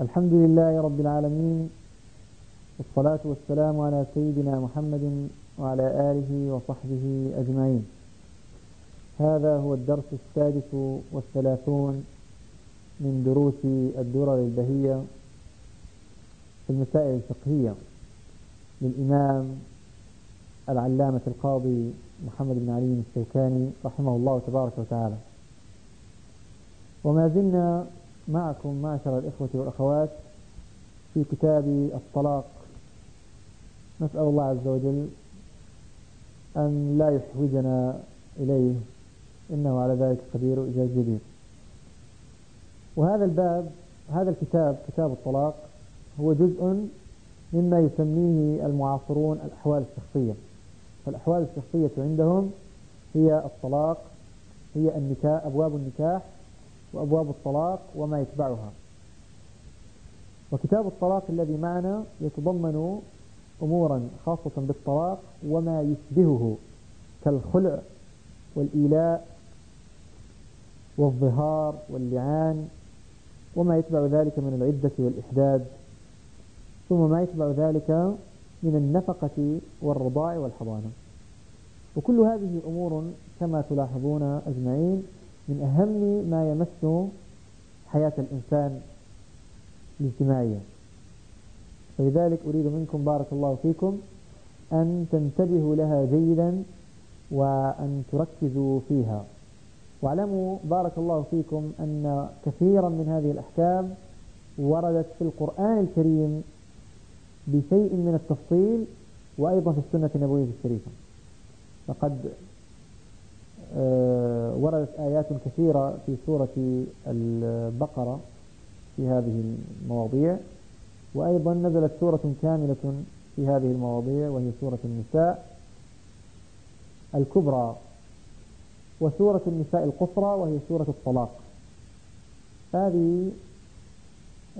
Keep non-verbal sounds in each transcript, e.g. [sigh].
الحمد لله رب العالمين والصلاة والسلام على سيدنا محمد وعلى آله وصحبه أجمعين. هذا هو الدرس السادس والثلاثون من دروس الدرر البهية في المسائل الفقهية للإمام العلامة القاضي محمد بن علي الشوكاني رحمه الله تبارك وتعالى. وما زلنا معكم معشر الإخوة والأخوات في كتاب الطلاق. نسأل الله عز وجل أن لا يحوجنا إليه إنه على ذلك قدير جديد. وهذا الباب هذا الكتاب كتاب الطلاق هو جزء مما يسميه المعاصرون الأحوال الشخصية. فالأحوال الشخصية عندهم هي الطلاق هي النكاح أبواب النكاح وأبواب الطلاق وما يتبعها. وكتاب الطلاق الذي معنا يتضمن أمورا خاصة بالطلاق وما يشبهه كالخلع والإيلاء والظهار واللعان وما يتبع ذلك من العدة والإحداد ثم ما يتبع ذلك من النفقة والرضاع والحضانة. وكل هذه أمور كما تلاحظون أجمعين من أهم ما يمس حياة الإنسان الاجتماعية. فلذلك أريد منكم بارك الله فيكم أن تنتبهوا لها جيدا وأن تركزوا فيها. واعلموا بارك الله فيكم أن كثيرا من هذه الأحكام وردت في القرآن الكريم بشيء من التفصيل وأيضا في السنة النبوية الشريفة. آه، وردت آيات كثيرة في سورة البقرة في هذه المواضيع وأيضا نزلت سورة كاملة في هذه المواضيع وهي سورة النساء الكبرى وسورة النساء القصرى وهي سورة الطلاق. هذه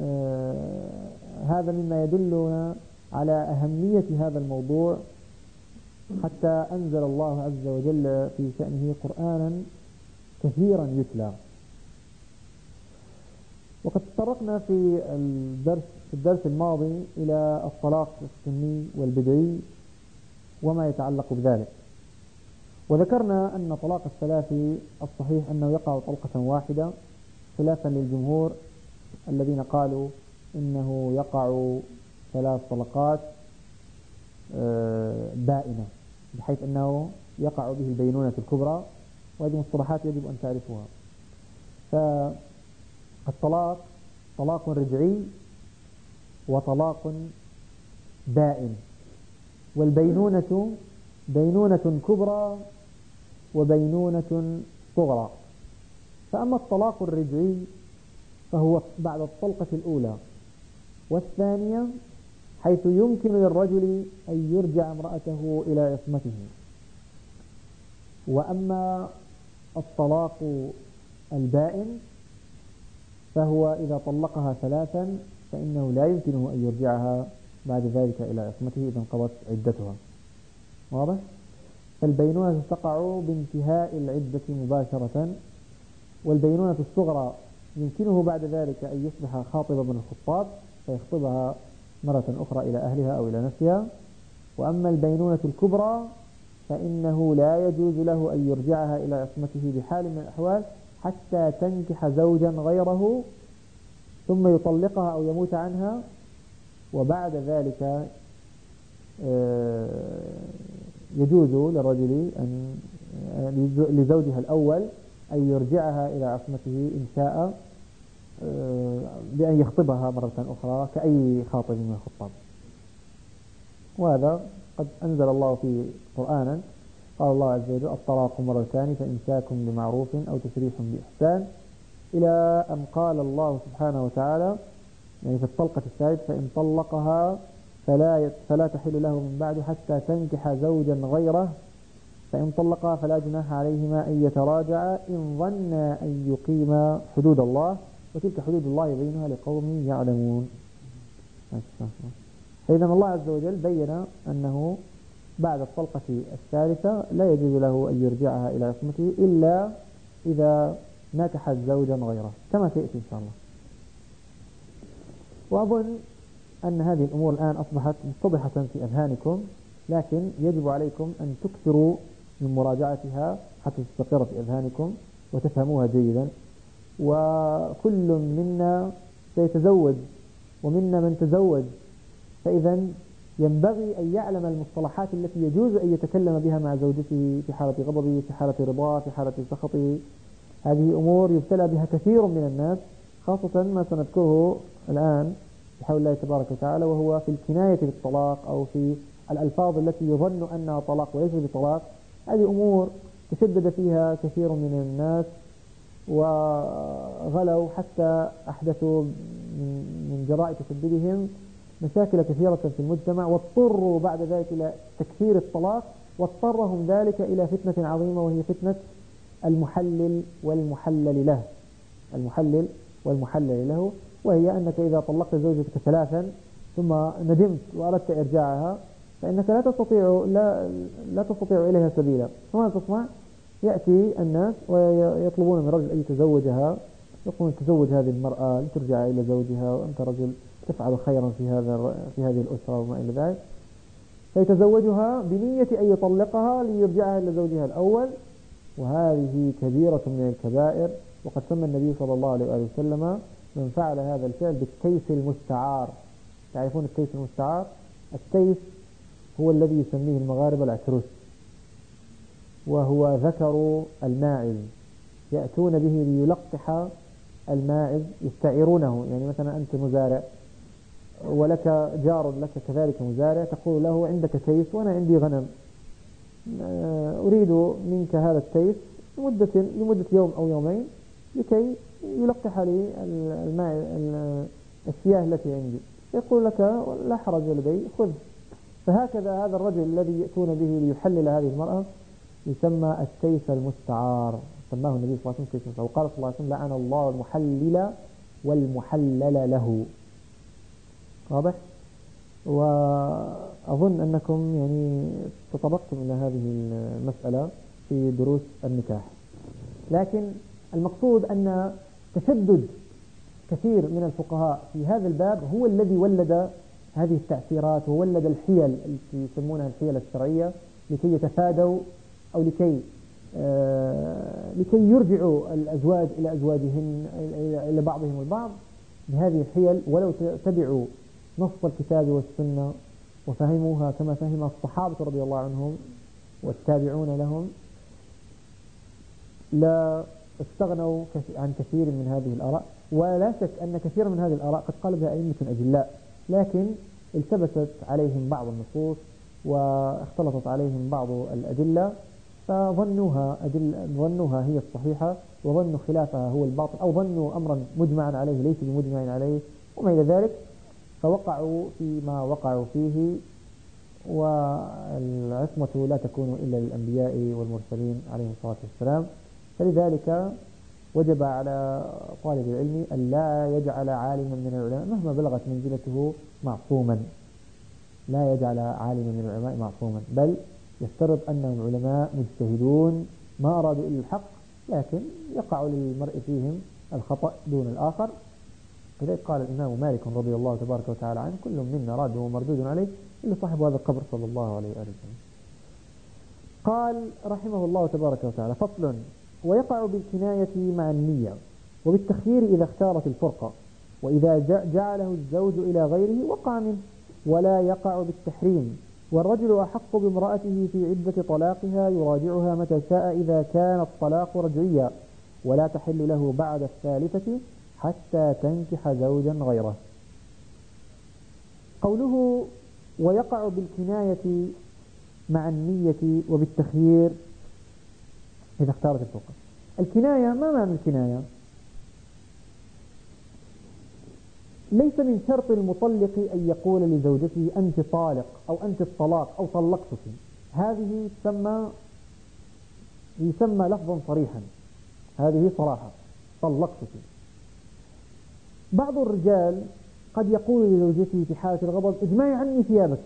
آه هذا مما يدلنا على أهمية هذا الموضوع حتى أنزل الله عز وجل في شأنه قرآنا كثيرا يتلى. وقد تطرقنا في الدرس في الدرس الماضي إلى الطلاق السني والبدعي وما يتعلق بذلك. وذكرنا أن طلاق الثلاث الصحيح أنه يقع طلقة واحدة خلافا للجمهور الذين قالوا إنه يقع ثلاث طلقات آه، بائنة بحيث أنه يقع به البينونة الكبرى وهذه مصطلحات يجب أن تعرفوها فالطلاق طلاق رجعي وطلاق بائن والبينونة بينونة كبرى وبينونة صغرى. فأما الطلاق الرجعي فهو بعد الطلقة الأولى. والثانية حيث يمكن للرجل أن يرجع امرأته إلى عصمته وأما الطلاق البائن فهو إذا طلقها ثلاثا فإنه لا يمكنه أن يرجعها بعد ذلك إلى عصمته إذا انقضت عدتها واضح؟ فالبينونة تقع بانتهاء العدة مباشرة والبينونة الصغرى يمكنه بعد ذلك أن يصبح خاطب من الخطاب فيخطبها مرة أخرى إلى أهلها أو إلى نفسها. وأما البينونة الكبرى فإنه لا يجوز له أن يرجعها إلى عصمته بحال من الأحوال حتى تنكح زوجا غيره ثم يطلقها أو يموت عنها. وبعد ذلك آه، يجوز للرجل أن آه، لزوجها الأول أن يرجعها إلى عصمته إن شاء. بأن يخطبها مرة أخرى كأي خاطب من الخطاب. وهذا قد أنزل الله فيه قرآنا. قال الله عز وجل الطلاق مرتان فإمساك بمعروف أو تسريح بإحسان. إلى أن قال الله سبحانه وتعالى يعني في الطلقة الثالث فإن طلقها فلا فلا تحل له من بعد حتى تنكح زوجا غيره. فإن طلقها فلا جناح عليهما أن يتراجعا إن ظنا أن يقيما حدود الله. وتلك حدود الله يبينها لقوم يعلمون. فإذا الله عز وجل بين أنه بعد الطلقة الثالثة لا يجوز له أن يرجعها إلى عصمته إلا إذا نكحت زوجا غيره كما سيأتي إن شاء الله. وأظن أن هذه الأمور الآن أصبحت متضحة في أذهانكم لكن يجب عليكم أن تكثروا من مراجعتها حتى تستقر في أذهانكم وتفهموها جيدا. وكل منا سيتزوج ومنا من تزوج. فإذا ينبغي أن يعلم المصطلحات التي يجوز أن يتكلم بها مع زوجته في حالة غضبه في حالة رضاه في حالة سخطه. هذه أمور يبتلى بها كثير من الناس خاصة ما سنذكره الآن بحول الله تبارك وتعالى وهو في الكناية بالطلاق أو في الألفاظ التي يظن أنها طلاق وليس بطلاق. هذه أمور تشدد فيها كثير من الناس. وغلوا حتى أحدثوا من جراء تشددهم مشاكل كثيرة في المجتمع واضطروا بعد ذلك إلى تكثير الطلاق واضطرهم ذلك إلى فتنة عظيمة وهي فتنة المحلل والمحلل له المحلل والمحلل له وهي أنك إذا طلقت زوجتك ثلاثا ثم ندمت وأردت إرجاعها فإنك لا تستطيع لا, لا تستطيع إليها سبيلا فماذا تصنع؟ يأتي الناس ويطلبون من رجل أن يتزوجها يقولون تزوج هذه المرأة لترجع إلى زوجها وأنت رجل تفعل خيرا في هذا في هذه الأسرة وما إلى ذلك. فيتزوجها بنية أن يطلقها ليرجعها إلى زوجها الأول. وهذه كبيرة من الكبائر وقد سمى النبي صلى الله عليه وآله وسلم من فعل هذا الفعل بالتيس المستعار. تعرفون التيس المستعار؟ التيس هو الذي يسميه المغاربة العتروس. وهو ذكر الماعز. يأتون به ليلقح الماعز يستعيرونه. يعني مثلا أنت مزارع ولك جار لك كذلك مزارع تقول له عندك تيس وأنا عندي غنم. آه، أريد منك هذا التيس لمدة, لمدة يوم أو يومين لكي يلقح لي الماء السياه التي عندي. يقول لك لا حرج لدي خذ. فهكذا هذا الرجل الذي يأتون به ليحلل هذه المرأة يسمى السيف المستعار سماه النبي صلى الله عليه وسلم وقال صلى الله عليه وسلم لعن الله المحلل والمحلل له. واضح؟ وأظن أنكم يعني تطرقتم إلى هذه المسألة في دروس النكاح. لكن المقصود أن تشدد كثير من الفقهاء في هذا الباب هو الذي ولد هذه التأثيرات وولد الحيل التي يسمونها الحيل الشرعية لكي يتفادوا أو لكي آه لكي يرجعوا الأزواج إلى أزواجهن إلى بعضهم البعض بهذه الحيل ولو تبعوا نص الكتاب والسنة وفهموها كما فهم الصحابة رضي الله عنهم والتابعون لهم لا استغنوا عن كثير من هذه الآراء ولا شك أن كثير من هذه الآراء قد قال بها أئمة أجلاء لكن التبست عليهم بعض النصوص واختلطت عليهم بعض الأدلة فظنوها أدل ظنوها هي الصحيحة وظنوا خلافها هو الباطل أو ظنوا أمرا مجمعا عليه ليس بمجمع عليه وما إلى ذلك فوقعوا فيما وقعوا فيه والعصمة لا تكون إلا للأنبياء والمرسلين عليهم الصلاة والسلام. فلذلك وجب على طالب العلم أن لا يجعل عالما من العلماء مهما بلغت منزلته معصوما. لا يجعل عالما من العلماء معصوما بل يفترض أنهم علماء مجتهدون ما أرادوا إلا الحق لكن يقع للمرء فيهم الخطأ دون الآخر. لذلك قال الإمام مالك رضي الله تبارك وتعالى عنه كل منا راد ومردود عليه إلا صاحب هذا القبر صلى الله عليه وآله وسلم. قال رحمه الله تبارك وتعالى فصل ويقع بالكناية مع النية وبالتخيير إذا اختارت الفرقة وإذا جعله الزوج إلى غيره وقع منه ولا يقع بالتحريم والرجل أحق بامرأته في عدة طلاقها يراجعها متى شاء إذا كان الطلاق رجعيا ولا تحل له بعد الثالثة حتى تنكح زوجا غيره. قوله ويقع بالكناية مع النية وبالتخيير إذا اختارت الفقه. الكناية ما معنى الكناية؟ ليس من شرط المطلق أن يقول لزوجته أنت طالق أو أنت الطلاق أو طلقتك هذه تسمى يسمى لفظا صريحا. هذه صراحة طلقتك بعض الرجال قد يقول لزوجته في حالة الغضب اجمعي عني ثيابك.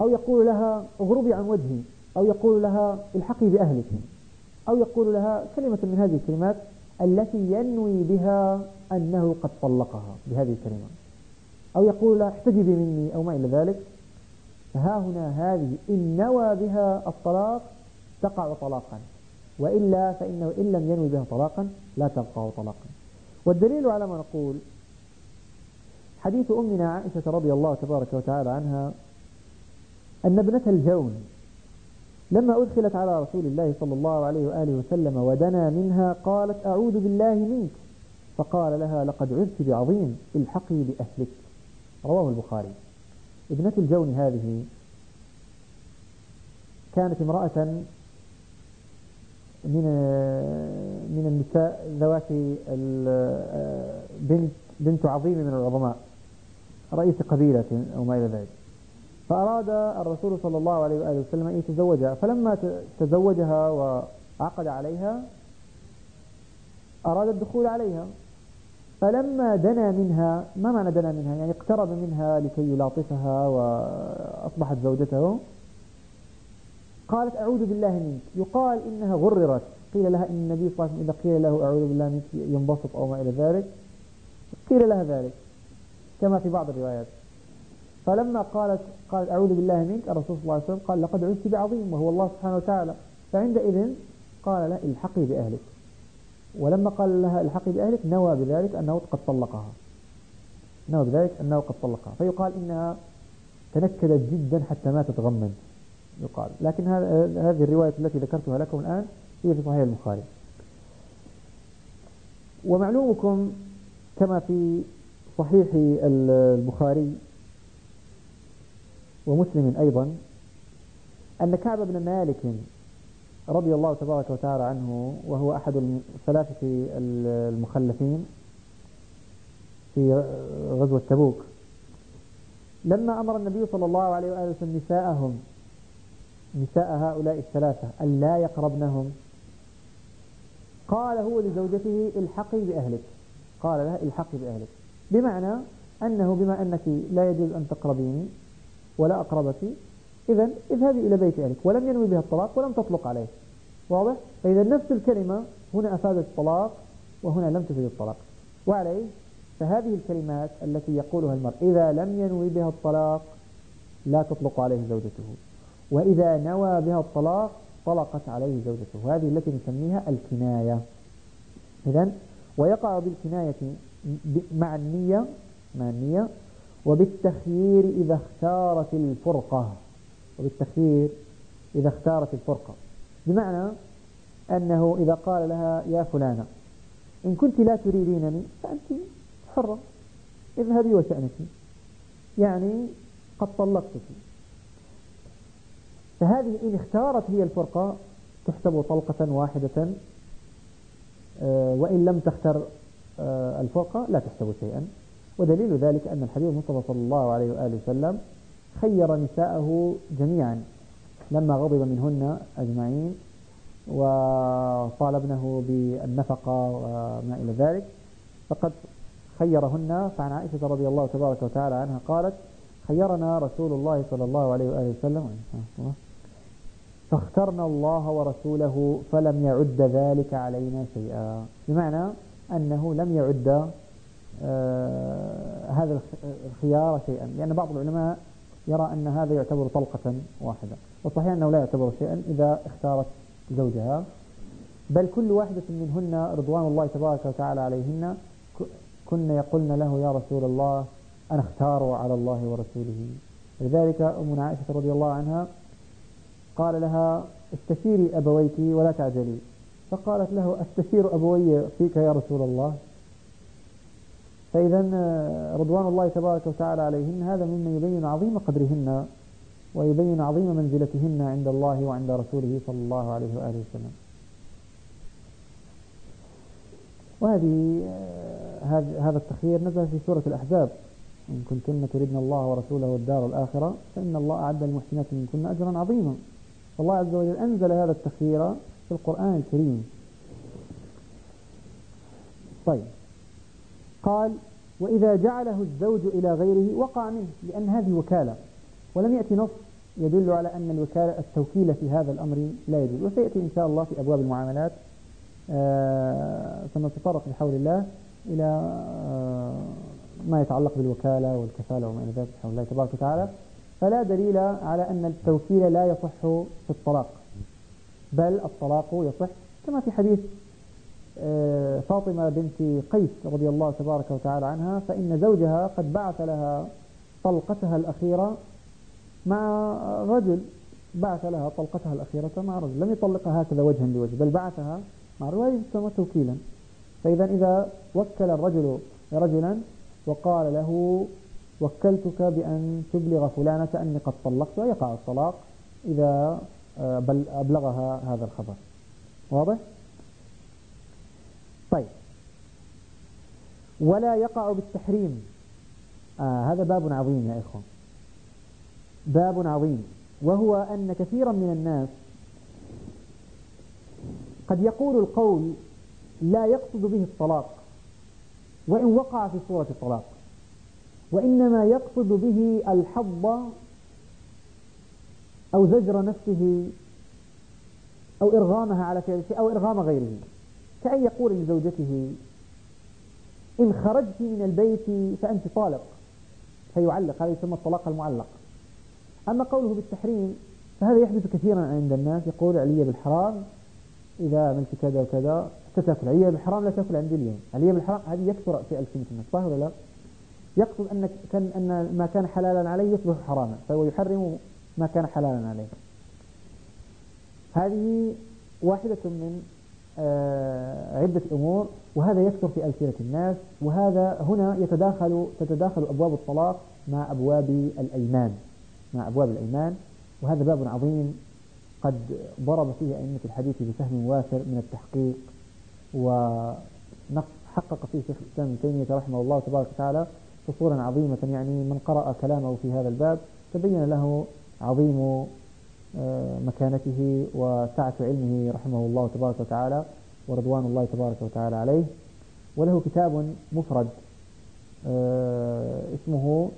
أو يقول لها اغربي عن وجهي أو يقول لها الحقي بأهلك أو يقول لها كلمة من هذه الكلمات التي ينوي بها أنه قد طلقها بهذه الكلمة. أو يقول احتجبي مني أو ما إلى ذلك. فها هنا هذه إن نوى بها الطلاق تقع طلاقا. وإلا فإنه إن لم ينوي بها طلاقا لا تقع طلاقا. والدليل على ما نقول حديث أمنا عائشة رضي الله تبارك وتعالى عنها أن ابنة الجون لما أدخلت على رسول الله صلى الله عليه وآله وسلم ودنا منها قالت أعوذ بالله منك. فقال لها لقد عذت بعظيم الحقي بأهلك. رواه البخاري. ابنة الجون هذه كانت امرأة من من النساء ذواتي بنت بنت عظيم من العظماء رئيس قبيلة أو ما إلى ذلك. فأراد الرسول صلى الله عليه وآله وسلم أن يتزوجها فلما تزوجها وعقد عليها أراد الدخول عليها. فلما دنا منها ما معنى دنا منها؟ يعني اقترب منها لكي يلاطفها وأصبحت زوجته. قالت أعوذ بالله منك. يقال إنها غررت. قيل لها إن النبي صلى الله عليه وسلم إذا قيل له أعوذ بالله منك ينبسط أو ما إلى ذلك قيل لها ذلك كما في بعض الروايات. فلما قالت قالت أعوذ بالله منك. الرسول صلى الله عليه وسلم قال لقد عزت بعظيم وهو الله سبحانه وتعالى. فعندئذ قال لا الحقي بأهلك. ولما قال لها الحقي بأهلك نوى بذلك أنه قد طلقها. نوى بذلك أنه قد طلقها. فيقال إنها تنكدت جدا حتى ما تتغمد يقال. لكن هذه الرواية التي ذكرتها لكم الآن هي في صحيح البخاري. ومعلومكم كما في صحيح البخاري ومسلم أيضا أن كعب بن مالك رضي الله تبارك وتعالى عنه وهو أحد الثلاثة المخلفين في غزوة تبوك لما أمر النبي صلى الله عليه وآله وسلم نساءهم نساء هؤلاء الثلاثة أن لا يقربنهم قال هو لزوجته الحقي بأهلك قال لها الحقي بأهلك بمعنى أنه بما أنك لا يجوز أن تقربيني ولا أقربك إذا اذهبي إلى بيت أهلك. ولم ينوي بها الطلاق ولم تطلق عليه. واضح؟ فإذا نفس الكلمة هنا أفادت الطلاق وهنا لم تفيد الطلاق. وعليه فهذه الكلمات التي يقولها المرء إذا لم ينوي بها الطلاق لا تطلق عليه زوجته. وإذا نوى بها الطلاق طلقت عليه زوجته. هذه التي نسميها الكناية. إذا ويقع بالكناية مع النية مع النية وبالتخيير إذا اختارت الفرقة وبالتخيير إذا اختارت الفرقة. بمعنى أنه إذا قال لها يا فلانة إن كنت لا تريدينني فأنت حرة اذهبي وشأنك. يعني قد طلقتك. فهذه إن اختارت هي الفرقة تحسب طلقة واحدة آه، وإن لم تختر آه، الفرقة لا تحسب شيئا. ودليل ذلك أن الحبيب المصطفى صلى الله عليه وآله وسلم خير نساءه جميعا لما غضب منهن أجمعين وطالبنه بالنفقة وما إلى ذلك. فقد خيرهن. فعن عائشة رضي الله تبارك وتعالى عنها قالت خيرنا رسول الله صلى الله عليه وآله وسلم. فاخترنا الله ورسوله فلم يعد ذلك علينا شيئا. بمعنى أنه لم يعد هذا الخيار شيئا. لأن بعض العلماء يرى أن هذا يعتبر طلقة واحدة. وصحيح أنه لا يعتبر شيئا إذا اختارت زوجها. بل كل واحدة منهن رضوان الله تبارك وتعالى عليهن كن يقولن له يا رسول الله أنا اختار على الله ورسوله. لذلك أمنا عائشة رضي الله عنها قال لها استشيري أبويك ولا تعجلي. فقالت له أستشير أبوي فيك يا رسول الله؟ فإذا آه، رضوان الله تبارك وتعالى عليهن هذا مما يبين عظيم قدرهن ويبين عظيم منزلتهن عند الله وعند رسوله صلى الله عليه وآله وسلم. وهذه آه، هذا التخيير نزل في سورة الأحزاب. إن كنتن تردن الله ورسوله والدار الآخرة فإن الله أعد المحسنات منكن أجرا عظيما. فالله عز وجل أنزل هذا التخيير في القرآن الكريم. طيب. قال وإذا جعله الزوج إلى غيره وقع منه لأن هذه وكالة. ولم يأتي نص يدل على أن الوكالة التوكيل في هذا الأمر لا يجوز. وسيأتي إن شاء الله في أبواب المعاملات آه، سنتطرق بحول الله إلى ما يتعلق بالوكالة والكفالة وما إلى ذلك بحول الله تبارك وتعالى. فلا دليل على أن التوكيل لا يصح في الطلاق بل الطلاق يصح كما في حديث آه، فاطمة بنت قيس رضي الله تبارك وتعالى عنها فإن زوجها قد بعث لها طلقتها الأخيرة مع رجل. بعث لها طلقتها الأخيرة مع رجل. لم يطلقها هكذا وجها لوجه بل بعثها مع رجل. يسمى توكيلا. فإذا إذا وكل الرجل رجلا وقال له وكلتك بأن تبلغ فلانة أني قد طلقت ويقع الطلاق إذا آه، بل أبلغها هذا الخبر. واضح؟ طيب. ولا يقع بالتحريم. آه هذا باب عظيم يا إخوان باب عظيم. وهو أن كثيرا من الناس قد يقول القول لا يقصد به الطلاق وإن وقع في صورة الطلاق وإنما يقصد به الحظ أو زجر نفسه أو إرغامها على فعل شيء أو إرغام غيره. كأن يقول لزوجته إن خرجت من البيت فأنت طالق. فيعلق هذا يسمى الطلاق المعلق. أما قوله بالتحريم فهذا يحدث كثيرا عند الناس يقول علي بالحرام إذا عملت كذا وكذا تتأكل علي بالحرام لا تأكل عندي اليوم. علي بالحرام هذه يكثر في ألسنة الناس صح ولا لا؟ يقصد أن كان أن ما كان حلالا عليه يصبح حراما فهو يحرم ما كان حلالا عليه. هذه واحدة من عدة أمور وهذا يكثر في ألسنة الناس وهذا هنا يتداخل تتداخل أبواب الطلاق مع أبواب الأيمان مع أبواب الأيمان وهذا باب عظيم قد ضرب فيه أئمة الحديث بفهم وافر من التحقيق وحقق فيه شيخ الإسلام ابن تيمية رحمه الله تبارك وتعالى قصورا عظيمة يعني من قرأ كلامه في هذا الباب تبين له عظيم آه، مكانته وسعة علمه رحمه الله تبارك وتعالى ورضوان الله تبارك وتعالى عليه. وله كتاب مفرد آه، اسمه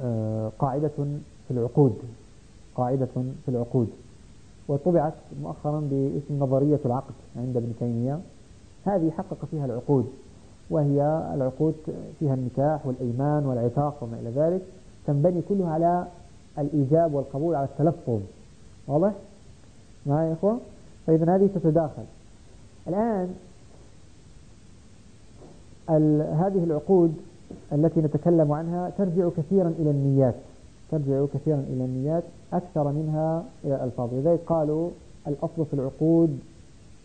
آه، قاعدة في العقود قاعدة في العقود. وطبعت مؤخرا باسم نظرية العقد عند ابن تيمية. هذه حقق فيها العقود وهي العقود فيها النكاح والأيمان والعتاق وما إلى ذلك. تنبني كلها على الإيجاب والقبول على التلفظ. واضح؟ معي يا إخوة؟ فإذا هذه تتداخل. الآن هذه العقود التي نتكلم عنها ترجع كثيرا إلى النيات. ترجع كثيرا إلى النيات أكثر منها إلى الألفاظ. لذلك قالوا الأصل في العقود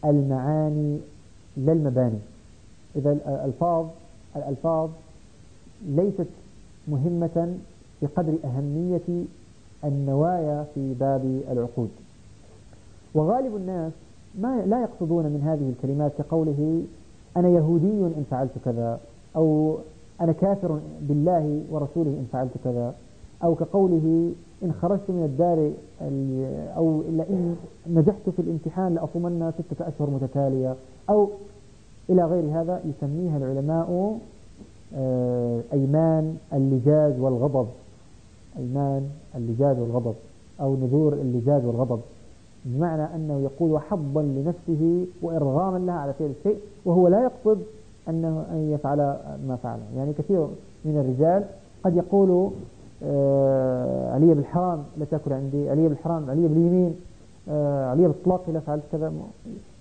المعاني لا المباني. إذا الألفاظ الألفاظ ليست مهمة بقدر أهمية النوايا في باب العقود. وغالب الناس ما لا يقصدون من هذه الكلمات كقوله أنا يهودي إن فعلت كذا أو أنا كافر بالله ورسوله إن فعلت كذا أو كقوله إن خرجت من الدار أو إن نجحت في الامتحان لأصومن ستة أشهر متتالية أو إلى غير هذا يسميها العلماء آه، أيمان اللجاج والغضب. أيمان اللجاج والغضب أو نذور اللجاج والغضب. بمعنى أنه يقول حظا لنفسه وإرغاما لها على فعل الشيء وهو لا يقصد أنه أن يفعل ما فعله. يعني كثير من الرجال قد يقول آه علي بالحرام لا تأكل عندي علي بالحرام علي باليمين آه علي بالطلاق إذا فعلت كذا.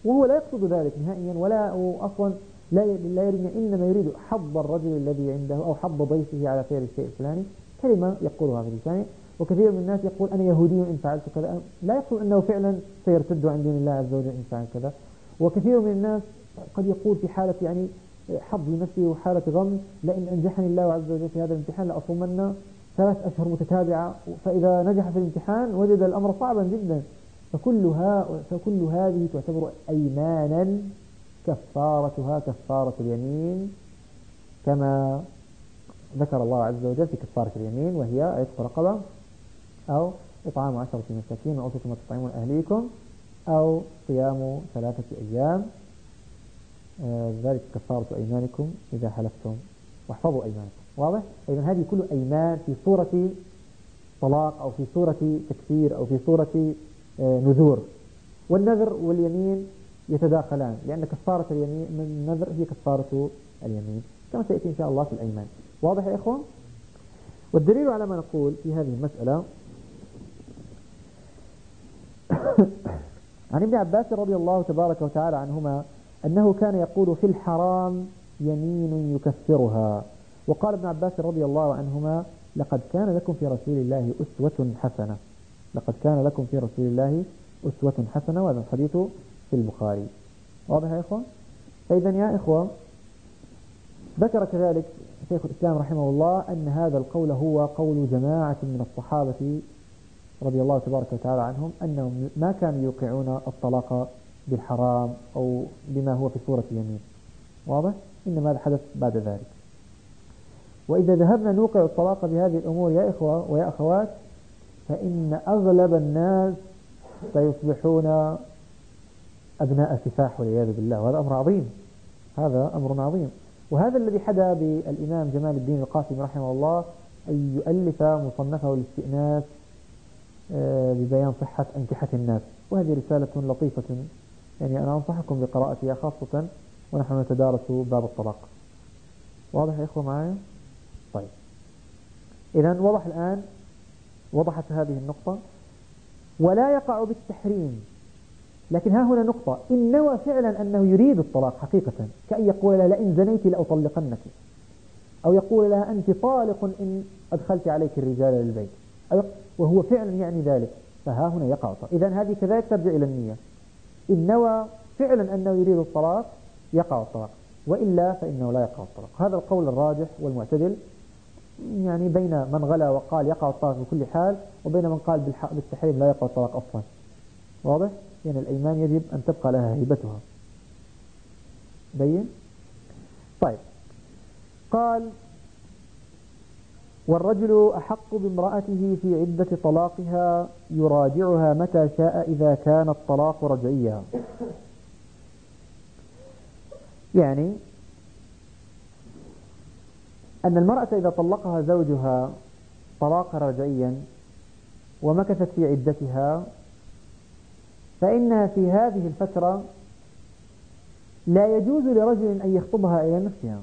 وهو لا يقصد ذلك نهائيا ولا أصلا لا لا يريد إنما يريد حظ الرجل الذي عنده أو حظ ضيفه على فعل الشيء الفلاني. كلمة يقولها في لسانه وكثير من الناس يقول أنا يهودي إن فعلت كذا. لا يقصد أنه فعلا سيرتد عن دين الله عز وجل إن فعل كذا. وكثير من الناس قد يقول في حالة يعني حظ لنفسه وحالة غم لئن أنجحني الله عز وجل في هذا الامتحان لأصومن ثلاث أشهر متتابعة. فإذا نجح في الامتحان وجد الأمر صعبا جدا. فكلها فكل هذه تعتبر أيمانا كفارتها كفارة اليمين كما ذكر الله عز وجل في كفارة اليمين وهي عتق رقبة أو إطعام عشرة مساكين أو ما تطعمون أهليكم أو صيام ثلاثة أيام. آه، ذلك كفارة أيمانكم إذا حلفتم. واحفظوا أيمانكم. واضح؟ إذا هذه كل أيمان في صورة طلاق أو في صورة تكفير أو في صورة آه، نذور. والنذر واليمين يتداخلان لأن كفارة اليمين من النذر هي كفارة اليمين كما سيأتي إن شاء الله في الأيمان. واضح يا إخوان؟ والدليل على ما نقول في هذه المسألة [coughs] عن ابن عباس رضي الله تبارك وتعالى عنهما أنه كان يقول في الحرام يمين يكفرها. وقال ابن عباس رضي الله عنهما لقد كان لكم في رسول الله أسوة حسنة. لقد كان لكم في رسول الله أسوة حسنة وهذا الحديث في البخاري. واضح يا إخوة فإذا يا إخوة ذكر كذلك شيخ الإسلام رحمه الله أن هذا القول هو قول جماعة من الصحابة رضي الله تبارك وتعالى عنهم أنهم ما كانوا يوقعون الطلاق بالحرام أو بما هو في صورة يمين واضح؟ إنما هذا حدث بعد ذلك. وإذا ذهبنا نوقع الطلاق بهذه الأمور يا إخوة ويا أخوات فإن أغلب الناس سيصبحون أبناء سفاح والعياذ بالله وهذا أمر عظيم. هذا أمر عظيم. وهذا الذي حدا بالإمام جمال الدين القاسم رحمه الله أن يؤلف مصنفه الاستئناس آه، ببيان صحة أنكحة الناس. وهذه رسالة لطيفة. يعني أنا أنصحكم بقراءتها خاصة ونحن نتدارس باب الطلاق. واضح يا إخوة معايا؟ طيب. إذا وضح الآن وضحت هذه النقطة. ولا يقع بالتحريم. لكن ها هنا نقطة. إن نوى فعلا أنه يريد الطلاق حقيقة كأن يقول لها لئن زنيت لأطلقنك. أو يقول لها أنت طالق إن أدخلت عليك الرجال للبيت. وهو فعلا يعني ذلك. فها هنا يقع. إذا هذه كذلك ترجع إلى النية. إن نوى فعلا أنه يريد الطلاق يقع الطلاق. وإلا فإنه لا يقع الطلاق. هذا القول الراجح والمعتدل. يعني بين من غلا وقال يقع الطلاق بكل حال وبين من قال بالتحريم لا يقع الطلاق أصلا. واضح؟ يعني الأيمان يجب أن تبقى لها هيبتها. بين طيب. قال والرجل أحق بامرأته في عدة طلاقها يراجعها متى شاء إذا كان الطلاق رجعيا. يعني أن المرأة إذا طلقها زوجها طلاقا رجعيا ومكثت في عدتها فإنها في هذه الفترة لا يجوز لرجل أن يخطبها إلى نفسها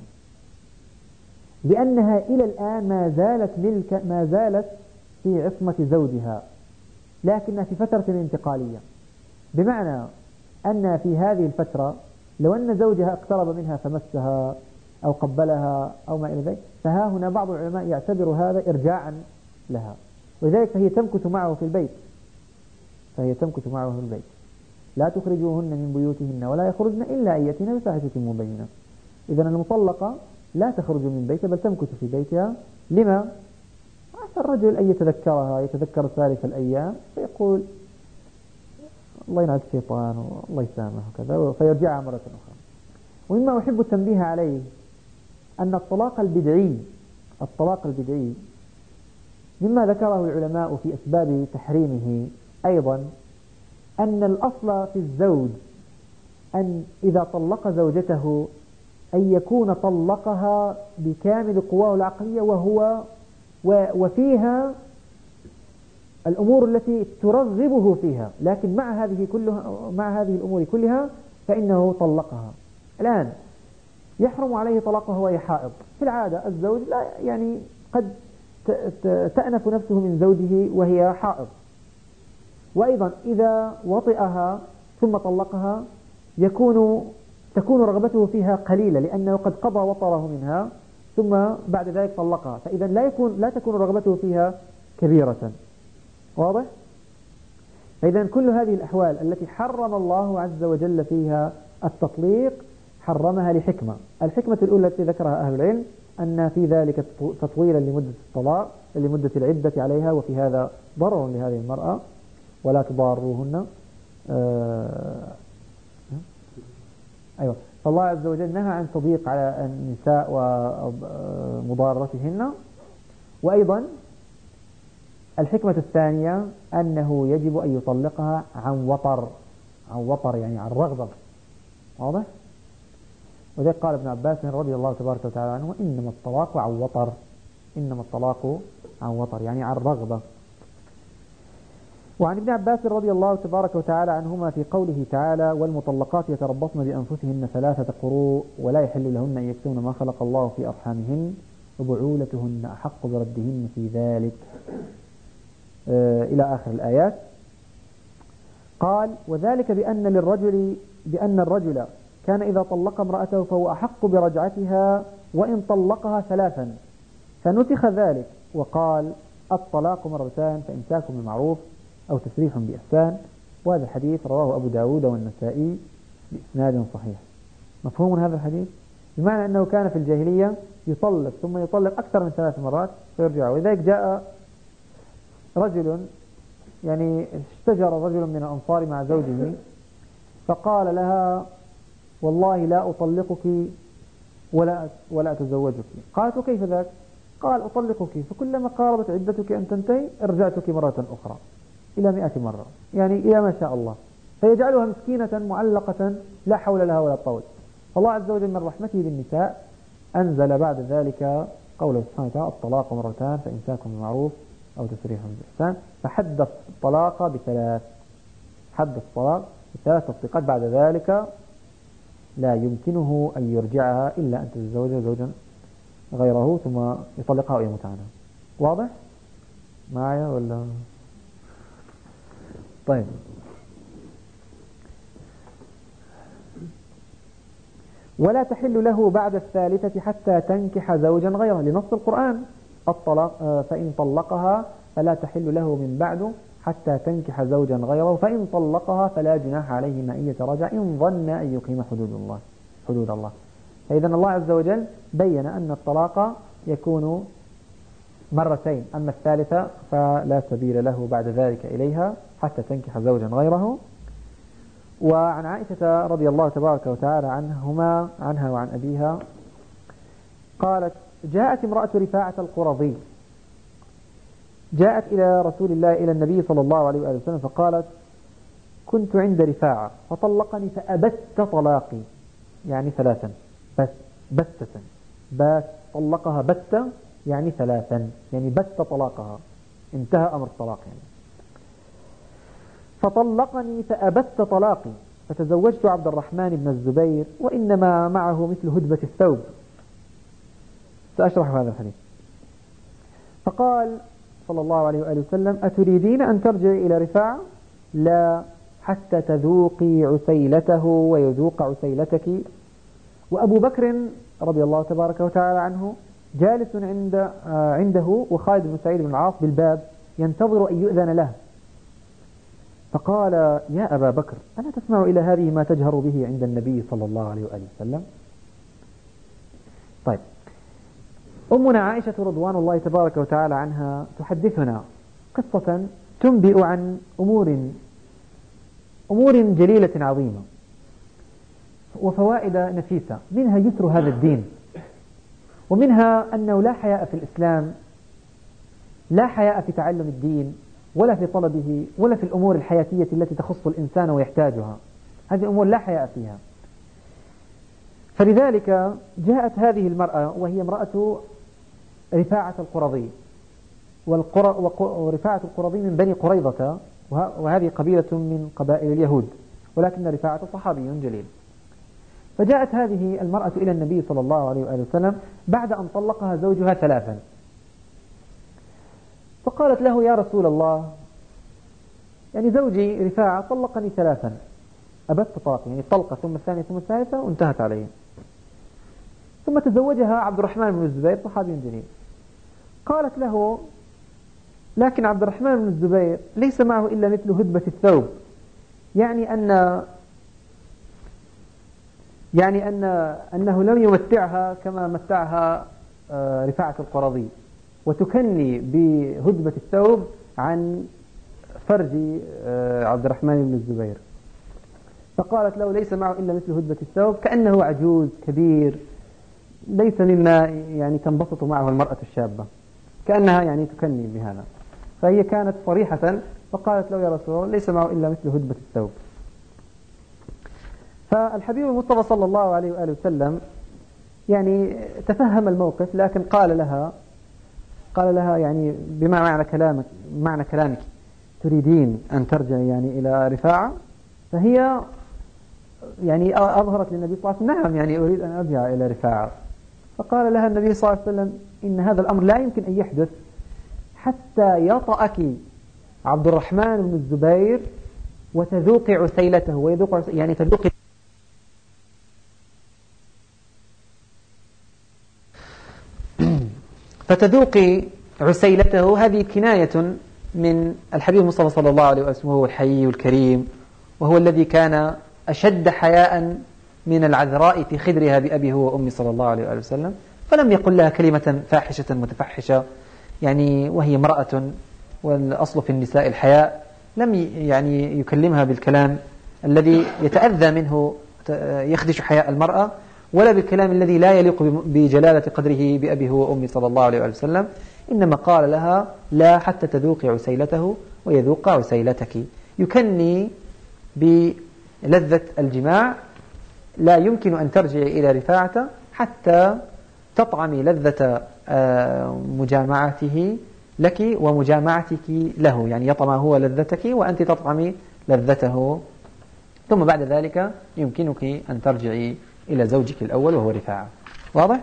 لأنها إلى الآن ما زالت ملك ما زالت في عصمة زوجها لكنها في فترة انتقالية. بمعنى أن في هذه الفترة لو أن زوجها اقترب منها فمسها أو قبلها أو ما إلى ذلك فها هنا بعض العلماء يعتبر هذا إرجاعا لها ولذلك فهي تمكث معه في البيت. فهي تمكث معه في البيت. لا تخرجوهن من بيوتهن ولا يخرجن إلا أن يأتين بفاحشة مبينة. إذا المطلقة لا تخرج من بيتها بل تمكث في بيتها. لما؟ عسى الرجل أن يتذكرها يتذكر ثالث الأيام فيقول الله ينعد الشيطان والله يسامحه وكذا فيرجعها مرة أخرى. ومما أحب التنبيه عليه أن الطلاق البدعي الطلاق البدعي مما ذكره العلماء في أسباب تحريمه أيضا أن الأصل في الزوج أن إذا طلق زوجته أن يكون طلقها بكامل قواه العقلية وهو وفيها الأمور التي ترغبه فيها لكن مع هذه كلها مع هذه الأمور كلها فإنه طلقها. الآن يحرم عليه طلاقها وهي حائض. في العادة الزوج لا يعني قد تأنف نفسه من زوجه وهي حائض. وأيضا إذا وطئها ثم طلقها يكون تكون رغبته فيها قليلة لأنه قد قضى وطره منها ثم بعد ذلك طلقها فإذا لا يكون لا تكون رغبته فيها كبيرة. واضح؟ فإذا كل هذه الأحوال التي حرم الله عز وجل فيها التطليق حرمها لحكمة. الحكمة الأولى التي ذكرها أهل العلم أن في ذلك تطويلا لمدة الطلاق لمدة العدة عليها وفي هذا ضرر لهذه المرأة. ولا تضاروهن. آه أيوة. فالله عز وجل نهى عن تضييق على النساء ومضارتهن. وأيضا الحكمة الثانية أنه يجب أن يطلقها عن وطر عن وطر يعني عن رغبة. واضح؟ وذلك قال ابن عباس رضي الله تبارك وتعالى عنه إنما الطلاق عن وطر إنما الطلاق عن وطر يعني عن رغبة. وعن ابن عباس رضي الله تبارك وتعالى عنهما في قوله تعالى والمطلقات يتربصن بأنفسهن ثلاثة قروء ولا يحل لهن أن يكتمن ما خلق الله في أرحامهن وبعولتهن أحق بردهن في ذلك. آه إلى آخر الآيات. قال وذلك بأن للرجل بأن الرجل كان إذا طلق امرأته فهو أحق برجعتها وإن طلقها ثلاثا فنسخ ذلك. وقال الطلاق مرتان فإمساك بالمعروف أو تسريح بإحسان وهذا الحديث رواه أبو داود والنسائي بإسناد صحيح. مفهوم هذا الحديث؟ بمعنى أنه كان في الجاهلية يطلق ثم يطلق أكثر من ثلاث مرات فيرجع. ولذلك جاء رجل يعني اشتجر رجل من الأنصار مع زوجه فقال لها والله لا أطلقك ولا ولا أتزوجك. قالت وكيف ذاك؟ قال أطلقك. فكلما قاربت عدتك أن تنتهي ارجعتك مرة أخرى. إلى مئة مرة. يعني إلى ما شاء الله. فيجعلها مسكينة معلقة لا حول لها ولا طول. الله عز وجل من رحمته بالنساء أنزل بعد ذلك قوله سبحانه وتعالى الطلاق مرتان فإمساك بمعروف أو تسريح بإحسان فحد الطلاق بثلاث. حد الطلاق بثلاث تطليقات بعد ذلك لا يمكنه أن يرجعها إلا أن تتزوج زوجا غيره ثم يطلقها أو يموت عنها. واضح؟ معايا ولا؟ طيب. ولا تحل له بعد الثالثة حتى تنكح زوجا غيره. لنص القرآن. الطلاق آه، فإن طلقها فلا تحل له من بعد حتى تنكح زوجا غيره. فإن طلقها فلا جناح عليهما أن يتراجع. إن ظن أن يقيم حدود الله حدود الله. فإذا الله عز وجل بين أن الطلاق يكون مرتين. أما الثالثة فلا سبيل له بعد ذلك إليها. حتى تنكح زوجا غيره. وعن عائشة رضي الله تبارك وتعالى عنهما عنها وعن أبيها قالت جاءت امرأة رفاعة القرظي. جاءت إلى رسول الله إلى النبي صلى الله عليه وآله وسلم فقالت كنت عند رفاعة فطلقني فأبت طلاقي. يعني ثلاثا. بس بتة. بس طلقها بتة يعني ثلاثا. يعني بت طلاقها. انتهى أمر الطلاق يعني. فطلقني فأبت طلاقي. فتزوجت عبد الرحمن بن الزبير وإنما معه مثل هدبة الثوب. سأشرح هذا الحديث. فقال صلى الله عليه وآله وسلم أتريدين أن ترجعي إلى رفاعة؟ لا حتى تذوقي عسيلته ويذوق عسيلتك. وأبو بكر رضي الله تبارك وتعالى عنه جالس عند آه، عنده وخالد بن سعيد بن العاص بالباب ينتظر أن يؤذن له. فقال يا أبا بكر ألا تسمع إلى هذه ما تجهر به عند النبي صلى الله عليه وآله وسلم؟ طيب. أمنا عائشة رضوان الله تبارك وتعالى عنها تحدثنا قصة تنبئ عن أمور أمور جليلة عظيمة وفوائد نفيسة منها يسر هذا الدين ومنها أنه لا حياء في الإسلام لا حياء في تعلم الدين ولا في طلبه ولا في الأمور الحياتية التي تخص الإنسان ويحتاجها. هذه أمور لا حياء فيها. فلذلك جاءت هذه المرأة وهي امرأة رفاعة القرظي. ورفاعة القرظي من بني قريظة وهذه قبيلة من قبائل اليهود. ولكن رفاعة صحابي جليل. فجاءت هذه المرأة إلى النبي صلى الله عليه وآله وسلم بعد أن طلقها زوجها ثلاثا. فقالت له يا رسول الله. يعني زوجي رفاعة طلقني ثلاثا. أبت طلاق يعني طلقة ثم الثانية ثم الثالثة وانتهت عليه ثم تزوجها عبد الرحمن بن الزبير صحابي جليل قالت له لكن عبد الرحمن بن الزبير ليس معه إلا مثل هدبة الثوب. يعني أن يعني أن أنه لم يمتعها كما متعها آه، رفاعة القرضي. وتكني بهدبة الثوب عن فرج آه، عبد الرحمن بن الزبير. فقالت له ليس معه إلا مثل هدبة الثوب كأنه عجوز كبير ليس مما يعني تنبسط معه المرأة الشابة كأنها يعني تكني بهذا. فهي كانت صريحة فقالت له يا رسول الله ليس معه إلا مثل هدبة الثوب. فالحبيب المصطفى صلى الله عليه وآله وسلم يعني تفهم الموقف لكن قال لها قال لها يعني بما معنى كلامك معنى كلامك تريدين أن ترجعي يعني إلى رفاعة؟ فهي يعني أظهرت للنبي صلى الله عليه وسلم نعم يعني أريد أن أرجع إلى رفاعة. فقال لها النبي صلى الله عليه وسلم إن هذا الأمر لا يمكن أن يحدث حتى يطأك عبد الرحمن بن الزبير وتذوقي عسيلته ويذوق يعني تذوقي فتذوقي عسيلته. هذه كناية من الحبيب المصطفى صلى الله عليه وسلم وهو الحي الكريم وهو الذي كان أشد حياء من العذراء في خدرها بأبي هو وأمي صلى الله عليه وسلم. فلم يقل لها كلمة فاحشة متفحشة يعني وهي امرأة والأصل في النساء الحياء. لم يعني يكلمها بالكلام الذي يتأذى منه يخدش حياء المرأة. ولا بالكلام الذي لا يليق بجلالة قدره بأبي هو وأمي صلى الله عليه وسلم إنما قال لها لا حتى تذوقي عسيلته ويذوق عسيلتك. يكني بلذة الجماع لا يمكن أن ترجعي إلى رفاعة حتى تطعمي لذة آه، مجامعته لك ومجامعتك له. يعني يطعم هو لذتك وأنت تطعمي لذته. ثم بعد ذلك يمكنك أن ترجعي إلى زوجك الأول وهو رفاعة. واضح؟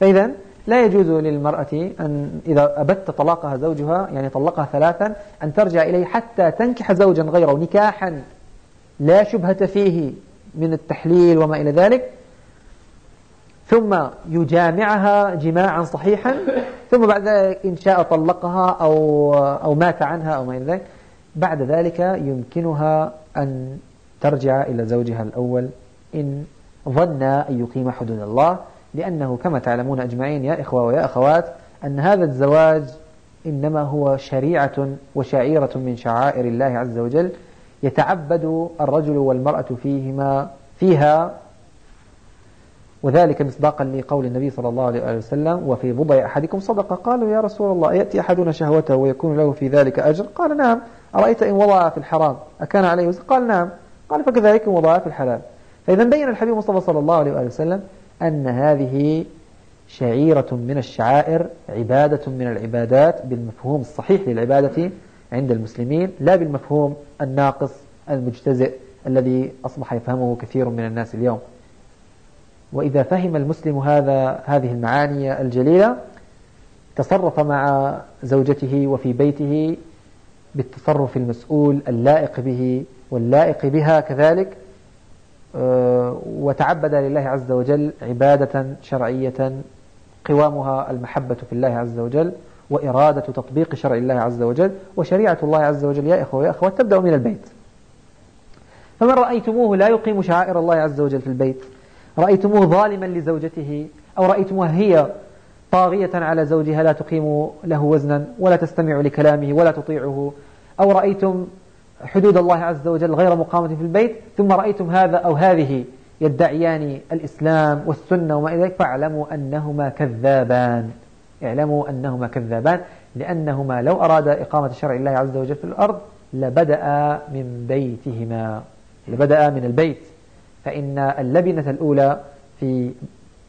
فإذا لا يجوز للمرأة أن إذا أبت طلاقها زوجها يعني طلقها ثلاثا أن ترجع إليه حتى تنكح زوجا غيره نكاحا. لا شبهة فيه من التحليل وما إلى ذلك. ثم يجامعها جماعا صحيحا. ثم بعد ذلك إن شاء طلقها أو, أو مات عنها أو ما إلى ذلك. بعد ذلك يمكنها أن ترجع إلى زوجها الأول إن ظن أن يقيم حدود الله لأنه كما تعلمون أجمعين يا إخوة ويا أخوات أن هذا الزواج إنما هو شريعة وشعيرة من شعائر الله عز وجل يتعبد الرجل والمرأة فيهما فيها وذلك مصداقا لقول النبي صلى الله عليه وسلم وفي بضع أحدكم صدقة. قالوا يا رسول الله يأتي أحدنا شهوته ويكون له في ذلك أجر؟ قال نعم. أرأيت إن وضع في الحرام؟ أكان عليه قال نعم. قال فكذلك وضع في الحلال. فإذا بين الحبيب المصطفى صلى الله عليه وسلم أن هذه شعيرة من الشعائر عبادة من العبادات بالمفهوم الصحيح للعبادة عند المسلمين لا بالمفهوم الناقص المجتزئ الذي أصبح يفهمه كثير من الناس اليوم. وإذا فهم المسلم هذا هذه المعاني الجليلة تصرف مع زوجته وفي بيته بالتصرف المسؤول اللائق به واللائق بها كذلك وتعبد لله عز وجل عبادة شرعية قوامها المحبة في الله عز وجل وإرادة تطبيق شرع الله عز وجل وشريعة الله عز وجل يا إخوة ويا أخوات تبدأ من البيت. فمن رأيتموه لا يقيم شعائر الله عز وجل في البيت. رأيتموه ظالما لزوجته أو رأيتموها هي طاغية على زوجها لا تقيم له وزنا ولا تستمع لكلامه ولا تطيعه. أو رأيتم حدود الله عز وجل غير مقامة في البيت ثم رأيتم هذا أو هذه يدعيان الإسلام والسنة وما إلى ذلك فاعلموا أنهما كذابان. اعلموا أنهما كذابان لأنهما لو أراد إقامة شرع الله عز وجل في الأرض لبدأ من بيتهما لبدأ من البيت. فإن اللبنة الأولى في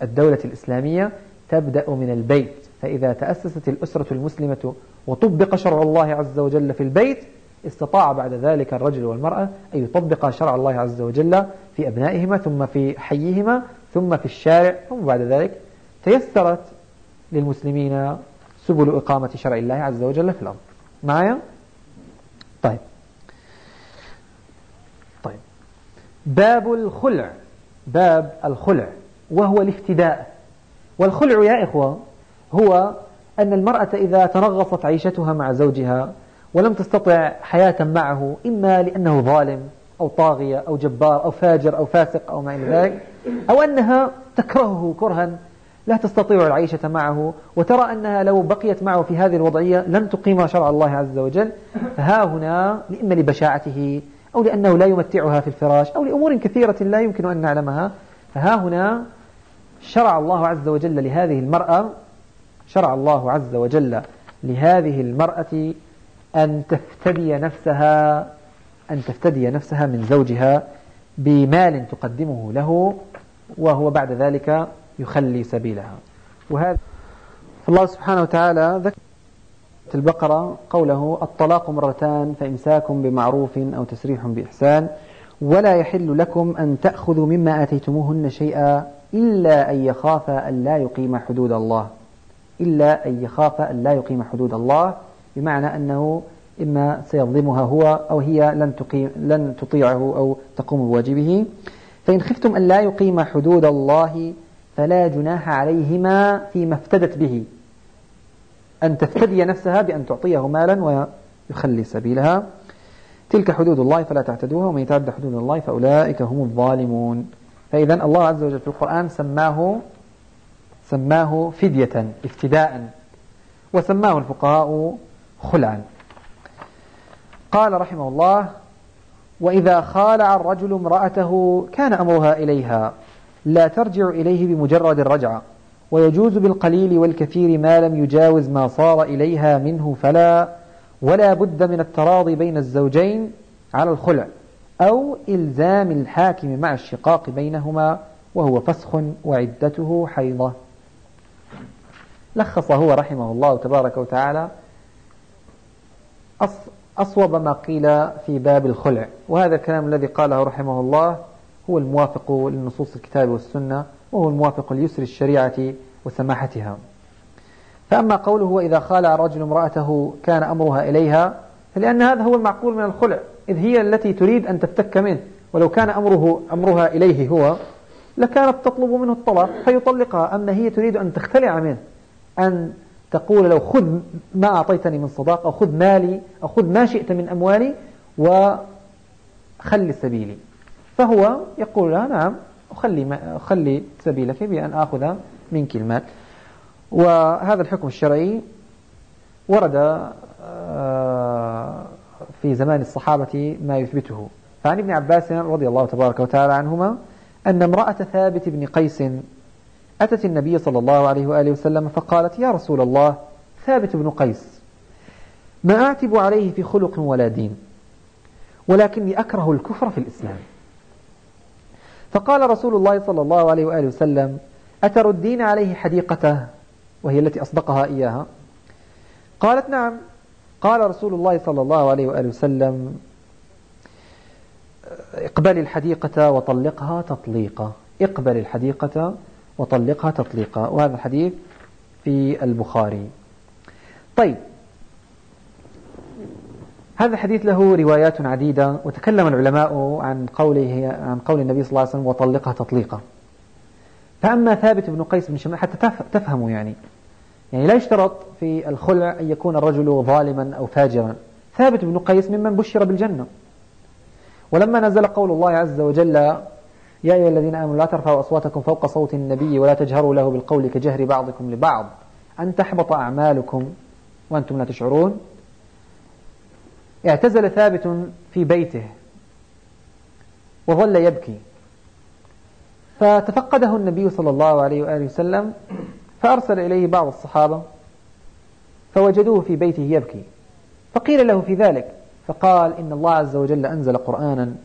الدولة الإسلامية تبدأ من البيت. فإذا تأسست الأسرة المسلمة وطبق شرع الله عز وجل في البيت استطاع بعد ذلك الرجل والمرأة أن يطبق شرع الله عز وجل في أبنائهما ثم في حيهما ثم في الشارع ثم بعد ذلك تيسرت للمسلمين سبل إقامة شرع الله عز وجل في الأرض معايا؟ طيب. طيب. باب الخلع. باب الخلع. وهو الافتداء. والخلع يا إخوة هو أن المرأة إذا تنغصت عيشتها مع زوجها ولم تستطع حياة معه إما لأنه ظالم أو طاغية أو جبار أو فاجر أو فاسق أو ما إلى ذلك أو أنها تكرهه كرها لا تستطيع العيشة معه وترى أنها لو بقيت معه في هذه الوضعية لن تقيم شرع الله عز وجل فها هنا إما لبشاعته أو لأنه لا يمتعها في الفراش أو لأمور كثيرة لا يمكن أن نعلمها فها هنا شرع الله عز وجل لهذه المرأة شرع الله عز وجل لهذه المرأة أن تفتدي نفسها أن تفتدي نفسها من زوجها بمال تقدمه له وهو بعد ذلك يخلي سبيلها. وهذا الله سبحانه وتعالى ذكر البقرة قوله الطلاق مرتان فإمساك بمعروف أو تسريح بإحسان ولا يحل لكم أن تأخذوا مما آتيتموهن شيئا إلا أن يخاف أن لا يقيم حدود الله. إلا أن يخاف أن لا يقيم حدود الله بمعنى أنه إما سيظلمها هو أو هي لن, تقيم لن تطيعه أو تقوم بواجبه. فإن خفتم أن لا يقيم حدود الله فلا جناح عليهما فيما افتدت به. أن تفتدي نفسها بأن تعطيه مالا ويخلي سبيلها. تلك حدود الله فلا تعتدوها ومن يتعدى حدود الله فأولئك هم الظالمون. فإذا الله عز وجل في القرآن سماه سماه فدية افتداء. وسماه الفقهاء خلعا. قال رحمه الله وإذا خالع الرجل امرأته كان أمرها إليها لا ترجع إليه بمجرد الرجعة ويجوز بالقليل والكثير ما لم يجاوز ما صار إليها منه فلا ولا بد من التراضي بين الزوجين على الخلع أو إلزام الحاكم مع الشقاق بينهما وهو فسخ وعدته حيضة. لخص هو رحمه الله تبارك وتعالى أصوب ما قيل في باب الخلع. وهذا الكلام الذي قاله رحمه الله هو الموافق لنصوص الكتاب والسنة وهو الموافق ليسر الشريعة وسماحتها. فأما قوله وإذا خالع رجل امرأته كان أمرها إليها فلأن هذا هو المعقول من الخلع إذ هي التي تريد أن تفتك منه. ولو كان أمره أمرها إليه هو لكانت تطلب منه الطلاق فيطلقها. أما هي تريد أن تختلع منه أن تقول له خذ ما أعطيتني من صداق أو خذ مالي أو خذ ما شئت من أموالي وخلي سبيلي. فهو يقول لها نعم أخلي, أخلي سبيلك بأن آخذ منك المال. وهذا الحكم الشرعي ورد آه، في زمان الصحابة ما يثبته. فعن ابن عباس رضي الله تبارك وتعالى عنهما أن امرأة ثابت بن قيس أتت النبي صلى الله عليه وآله وسلم فقالت يا رسول الله ثابت بن قيس ما أعتب عليه في خلق ولا دين ولكني أكره الكفر في الإسلام. فقال رسول الله صلى الله عليه وآله وسلم أتردين عليه حديقته وهي التي أصدقها إياها؟ قالت نعم. قال رسول الله صلى الله عليه وآله وسلم اقبل الحديقة وطلقها تطليقا اقبل الحديقة وطلقها تطليقا. وهذا الحديث في البخاري. طيب. هذا الحديث له روايات عديدة وتكلم العلماء عن قوله عن قول النبي صلى الله عليه وسلم وطلقها تطليقا. فأما ثابت بن قيس بن شمال حتى تفهموا يعني. يعني لا يشترط في الخلع أن يكون الرجل ظالما أو فاجرا. ثابت بن قيس ممن بشر بالجنة. ولما نزل قول الله عز وجل يا أيها الذين آمنوا لا ترفعوا أصواتكم فوق صوت النبي ولا تجهروا له بالقول كجهر بعضكم لبعض. أن تحبط أعمالكم وأنتم لا تشعرون. اعتزل ثابت في بيته وظل يبكي. فتفقده النبي صلى الله عليه وآله وسلم فأرسل إليه بعض الصحابة فوجدوه في بيته يبكي. فقيل له في ذلك فقال إن الله عز وجل أنزل قرآنا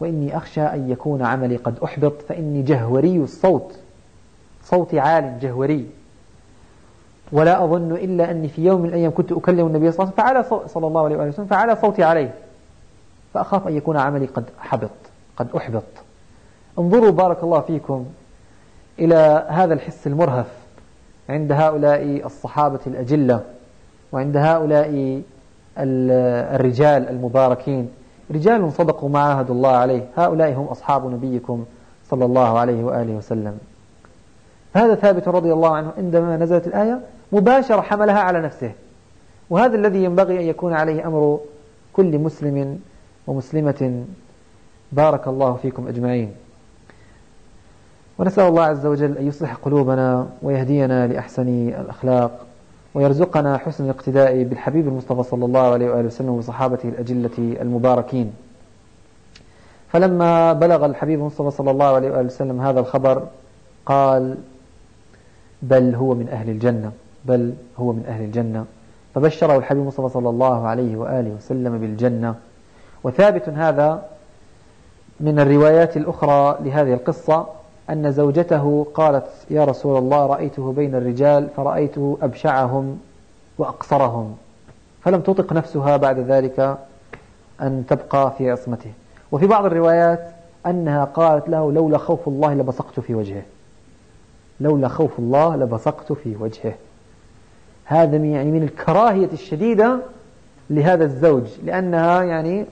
وإني أخشى أن يكون عملي قد أحبط فإني جهوري الصوت. صوتي عال جهوري. ولا أظن إلا أني في يوم من الأيام كنت أكلم النبي صلى الله عليه وسلم صلى الله عليه وسلم فعلى صوتي عليه. فأخاف أن يكون عملي قد حبط قد أحبط. انظروا بارك الله فيكم إلى هذا الحس المرهف عند هؤلاء الصحابة الأجلة وعند هؤلاء الرجال المباركين. رجال صدقوا ما عاهدوا الله عليه. هؤلاء هم أصحاب نبيكم صلى الله عليه وآله وسلم. هذا ثابت رضي الله عنه عندما نزلت الآية مباشرة حملها على نفسه. وهذا الذي ينبغي أن يكون عليه أمر كل مسلم ومسلمة. بارك الله فيكم أجمعين. ونسأل الله عز وجل أن يصلح قلوبنا ويهدينا لأحسن الأخلاق. ويرزقنا حسن الاقتداء بالحبيب المصطفى صلى الله عليه وآله وسلم وصحابته الأجلة المباركين. فلما بلغ الحبيب المصطفى صلى الله عليه وآله وسلم هذا الخبر قال بل هو من أهل الجنة بل هو من أهل الجنة. فبشره الحبيب المصطفى صلى الله عليه وآله وسلم بالجنة. وثابت هذا من الروايات الأخرى لهذه القصة أن زوجته قالت يا رسول الله رأيته بين الرجال فرأيته أبشعهم وأقصرهم. فلم تطق نفسها بعد ذلك أن تبقى في عصمته. وفي بعض الروايات أنها قالت له لولا خوف الله لبصقت في وجهه. لولا خوف الله لبصقت في وجهه. هذا يعني من الكراهية الشديدة لهذا الزوج لأنها يعني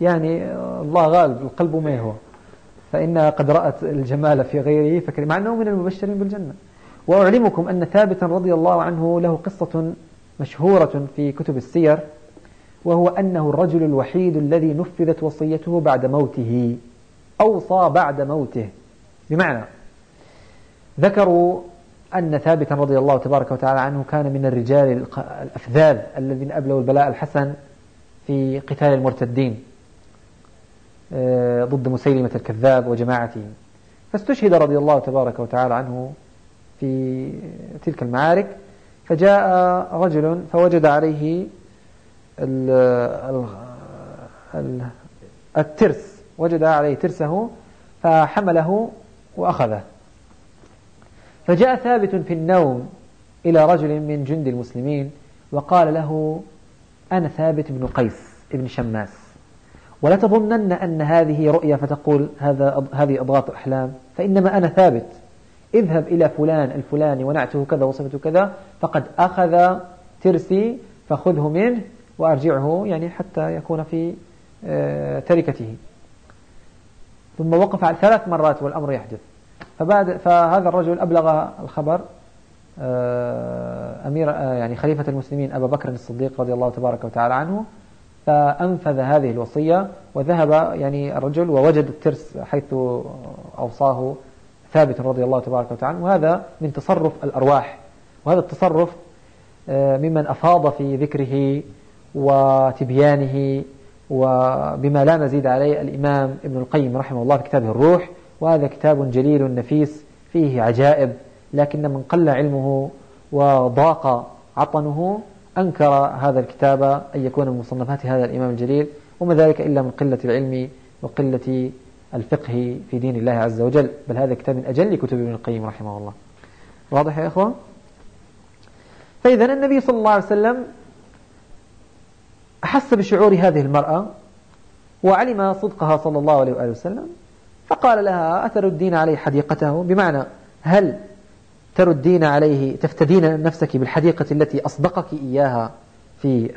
يعني الله غالب القلب ما هو. فإنها قد رأت الجمال في غيره فكر مع أنه من المبشرين بالجنة. وأعلمكم أن ثابتا رضي الله عنه له قصة مشهورة في كتب السير وهو أنه الرجل الوحيد الذي نفذت وصيته بعد موته أوصى بعد موته. بمعنى ذكروا أن ثابتا رضي الله تبارك وتعالى عنه كان من الرجال الأفذاذ الذين أبلوا البلاء الحسن في قتال المرتدين. ضد مسيلمة الكذاب وجماعته. فاستشهد رضي الله تبارك وتعالى عنه في تلك المعارك فجاء رجل فوجد عليه الترس وجد عليه ترسه فحمله وأخذه. فجاء ثابت في النوم إلى رجل من جند المسلمين وقال له أنا ثابت بن قيس بن شماس. ولا تظنن أن هذه رؤيا فتقول هذا هذه أضغاث أحلام. فإنما أنا ثابت. اذهب إلى فلان الفلاني ونعته كذا وصفته كذا فقد أخذ ترسي فخذه منه وأرجعه يعني حتى يكون في آه، تركته. ثم وقف على ثلاث مرات والأمر يحدث. فبعد فهذا الرجل أبلغ الخبر آه، أمير آه، يعني خليفة المسلمين أبا بكر الصديق رضي الله تبارك وتعالى عنه فأنفذ هذه الوصية وذهب يعني الرجل ووجد الترس حيث أوصاه ثابت رضي الله تبارك وتعالى وهذا من تصرف الأرواح. وهذا التصرف آه، ممن أفاض في ذكره وتبيانه وبما لا مزيد عليه الإمام ابن القيم رحمه الله في كتابه الروح. وهذا كتاب جليل نفيس فيه عجائب لكن من قل علمه وضاق عطنه أنكر هذا الكتاب أن يكون من مصنفات هذا الإمام الجليل وما ذلك إلا من قلة العلم وقلة الفقه في دين الله عز وجل. بل هذا كتاب من أجل كتب ابن القيم رحمه الله. واضح يا إخوة؟ فإذا النبي صلى الله عليه وسلم أحس بشعور هذه المرأة وعلم صدقها صلى الله عليه وآله وسلم فقال لها أتردين عليه حديقته؟ بمعنى هل تردين عليه تفتدين نفسك بالحديقة التي أصدقك إياها في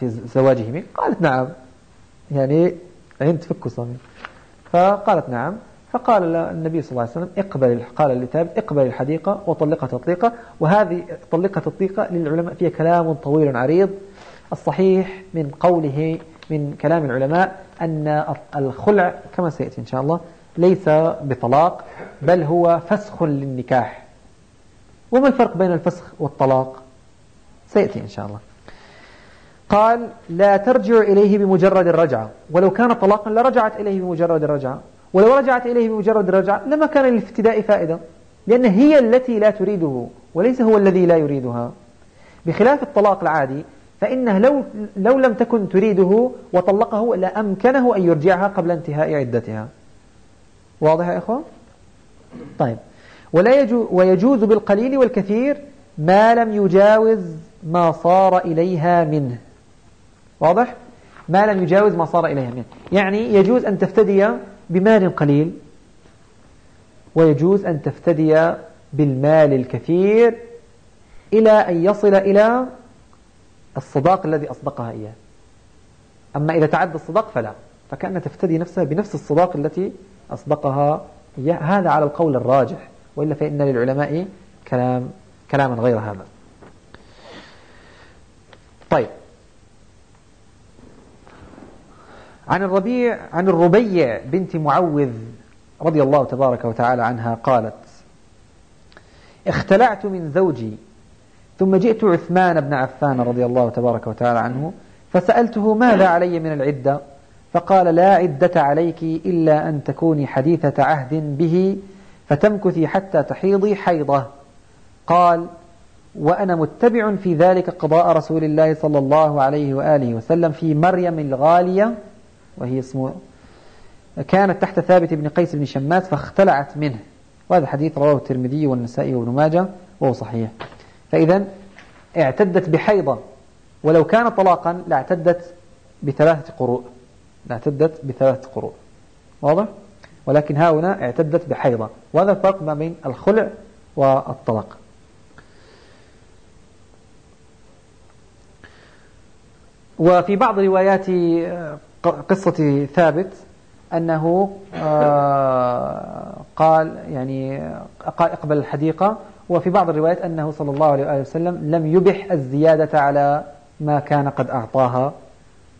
في زواجه. منه قالت نعم. يعني عين تفك صمي فقالت نعم. فقال النبي صلى الله عليه وسلم اقبل قال لتاب اقبل الحديقة وطلقها تطليقة. وهذه طلقة تطليقة للعلماء فيها كلام طويل عريض. الصحيح من قوله من كلام العلماء أن الخلع كما سيأتي إن شاء الله ليس بطلاق بل هو فسخ للنكاح. وما الفرق بين الفسخ والطلاق؟ سيأتي إن شاء الله. قال لا ترجع إليه بمجرد الرجعة. ولو كان طلاقا لرجعت إليه بمجرد الرجعة. ولو رجعت إليه بمجرد الرجعة لما كان للافتداء فائدة لأن هي التي لا تريده وليس هو الذي لا يريدها. بخلاف الطلاق العادي فإنه لو, لو لم تكن تريده وطلقه لأمكنه أن يرجعها قبل انتهاء عدتها. واضح يا إخوة؟ طيب. ولا يجوز ويجوز بالقليل والكثير ما لم يجاوز ما صار إليها منه. واضح؟ ما لم يجاوز ما صار إليها منه. يعني يجوز أن تفتدي بمال قليل ويجوز أن تفتدي بالمال الكثير إلى أن يصل إلى الصداق الذي أصدقها إياه. أما إذا تعدى الصداق فلا. فكأن تفتدي نفسها بنفس الصداق التي أصدقها هذا على القول الراجح وإلا فإن للعلماء كلام كلاما غير هذا. طيب. عن الربيع عن الربيع بنت معوذ رضي الله تبارك وتعالى عنها قالت اختلعت من زوجي ثم جئت عثمان بن عفان رضي الله تبارك وتعالى عنه فسألته ماذا علي من العدة؟ فقال لا عدة عليك إلا أن تكوني حديثة عهد به فتمكثي حتى تحيضي حيضة. قال وأنا متبع في ذلك قضاء رسول الله صلى الله عليه وآله وسلم في مريم الغالية وهي اسمه كانت تحت ثابت بن قيس بن شماس فاختلعت منه. وهذا حديث رواه الترمذي والنسائي وابن ماجه وهو صحيح. فإذا اعتدت بحيضة ولو كان طلاقا لاعتدت بثلاثة قروء. لاعتدت بثلاثة قروء. واضح؟ ولكن هنا اعتدت بحيضة وهذا الفرق ما بين الخلع والطلاق. وفي بعض روايات آه، قصة ثابت أنه آه، قال يعني قال أقبل الحديقة. وفي بعض الروايات أنه صلى الله عليه وسلم لم يبح الزيادة على ما كان قد أعطاها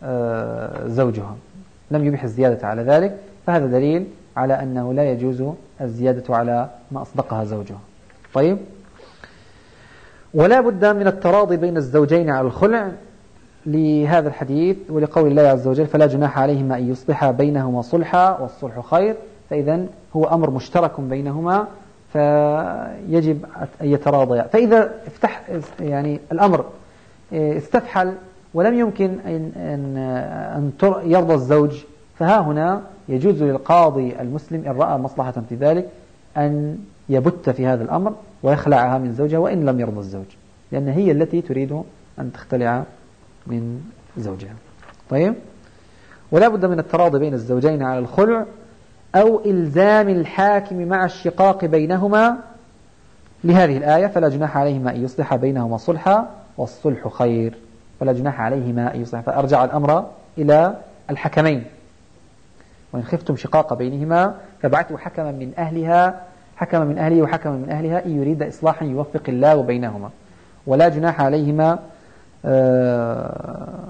آه، زوجها. لم يبح الزيادة على ذلك فهذا دليل على أنه لا يجوز الزيادة على ما أصدقها زوجها. طيب؟ ولا بد من التراضي بين الزوجين على الخلع لهذا الحديث ولقول الله عز وجل فلا جناح عليهما أن يصلح بينهما صلحا والصلح خير. فإذا هو أمر مشترك بينهما فيجب أن يتراضيا. فإذا افتح يعني الأمر استفحل ولم يمكن أن, أن, يرضى الزوج فها هنا يجوز للقاضي المسلم إن رأى مصلحة في ذلك أن يبت في هذا الأمر ويخلعها من زوجها وإن لم يرضى الزوج لأن هي التي تريد أن تختلع من زوجها. طيب؟ ولا بد من التراضي بين الزوجين على الخلع أو إلزام الحاكم مع الشقاق بينهما لهذه الآية فلا جناح عليهما أن يصلح بينهما صلحا والصلح خير. فلا جناح عليهما أن يصلح فأرجع الأمر إلى الحكمين. وإن خفتم شقاق بينهما فبعثوا حكما من أهلها حكما من أهله وحكما من أهلها إن يريد إصلاحا يوفق الله بينهما. ولا جناح عليهما آه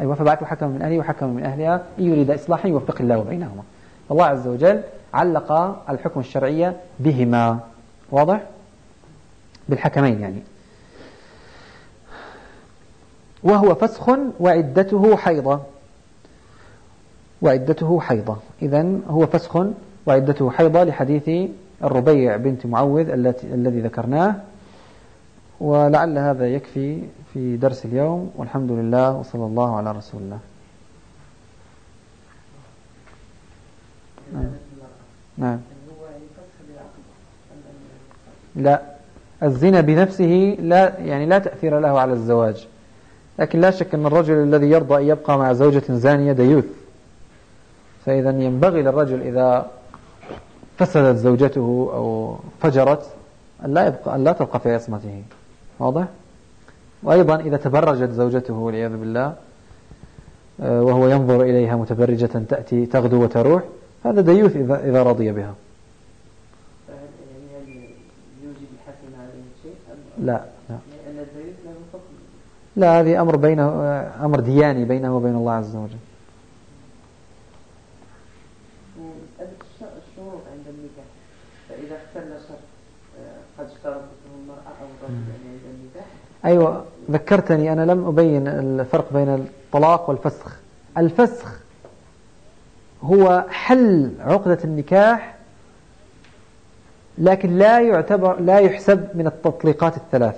أيوة فبعثوا حكما من أهله وحكما من أهلها إن يريد إصلاحا يوفق الله بينهما. الله عز وجل علق الحكم الشرعية بهما. واضح؟ بالحكمين يعني. وهو فسخ وعدته حيضة. وعدته حيضة. إذا هو فسخ وعدته حيضة لحديث الربيع بنت معوذ الذي ذكرناه. ولعل هذا يكفي في درس اليوم. والحمد لله وصلى الله على رسول الله. نعم, نعم. لا. الزنا بنفسه لا يعني لا تأثير له على الزواج. لكن لا شك أن الرجل الذي يرضى أن يبقى مع زوجة زانية ديوث فإذا ينبغي للرجل إذا فسدت زوجته أو فجرت أن لا, يبقى أن لا تبقى في عصمته. واضح؟ وأيضا إذا تبرجت زوجته والعياذ بالله آه، وهو ينظر إليها متبرجة تأتي تغدو وتروح هذا ديوث إذا, إذا رضي بها. لا. لا هذه أمر بينه أمر دياني بينه وبين الله عز وجل. الشروط عند النكاح فإذا اختل شرط قد اشترطته المرأة أو الرجل يعني عند النكاح أيوة ذكرتني أنا لم أبين الفرق بين الطلاق والفسخ. الفسخ هو حل عقدة النكاح لكن لا يعتبر لا يحسب من التطليقات الثلاث.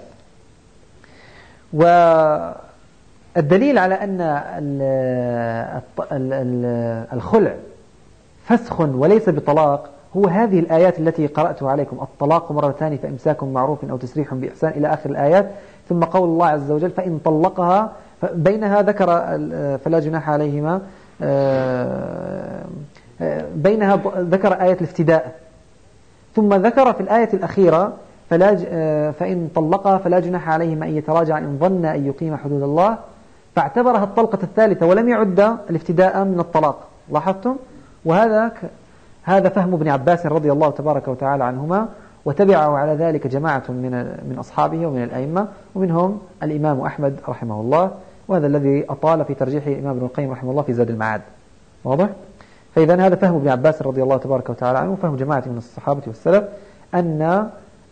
والدليل على أن الخلع فسخ وليس بطلاق هو هذه الآيات التي قرأتها عليكم. الطلاق مرتان فإمساك معروف أو تسريح بإحسان إلى آخر الآيات. ثم قول الله عز وجل فإن طلقها بينها ذكر فلا جناح عليهما. آه، آه، بينها ذكر آية الافتداء. ثم ذكر في الآية الأخيرة فلا آه، فإن طلقها فلا جناح عليهما أن يتراجع إن ظن أن يقيم حدود الله. فاعتبرها الطلقة الثالثة ولم يعد الافتداء من الطلاق. لاحظتم؟ وهذا هذا فهم ابن عباس رضي الله تبارك وتعالى عنهما وتبعه على ذلك جماعة من من أصحابه ومن الأئمة ومنهم الإمام أحمد رحمه الله وهذا الذي أطال في ترجيح الإمام ابن القيم رحمه الله في زاد المعاد. واضح؟ فإذا هذا فهم ابن عباس رضي الله تبارك وتعالى عنه وفهم جماعة من الصحابة والسلف أن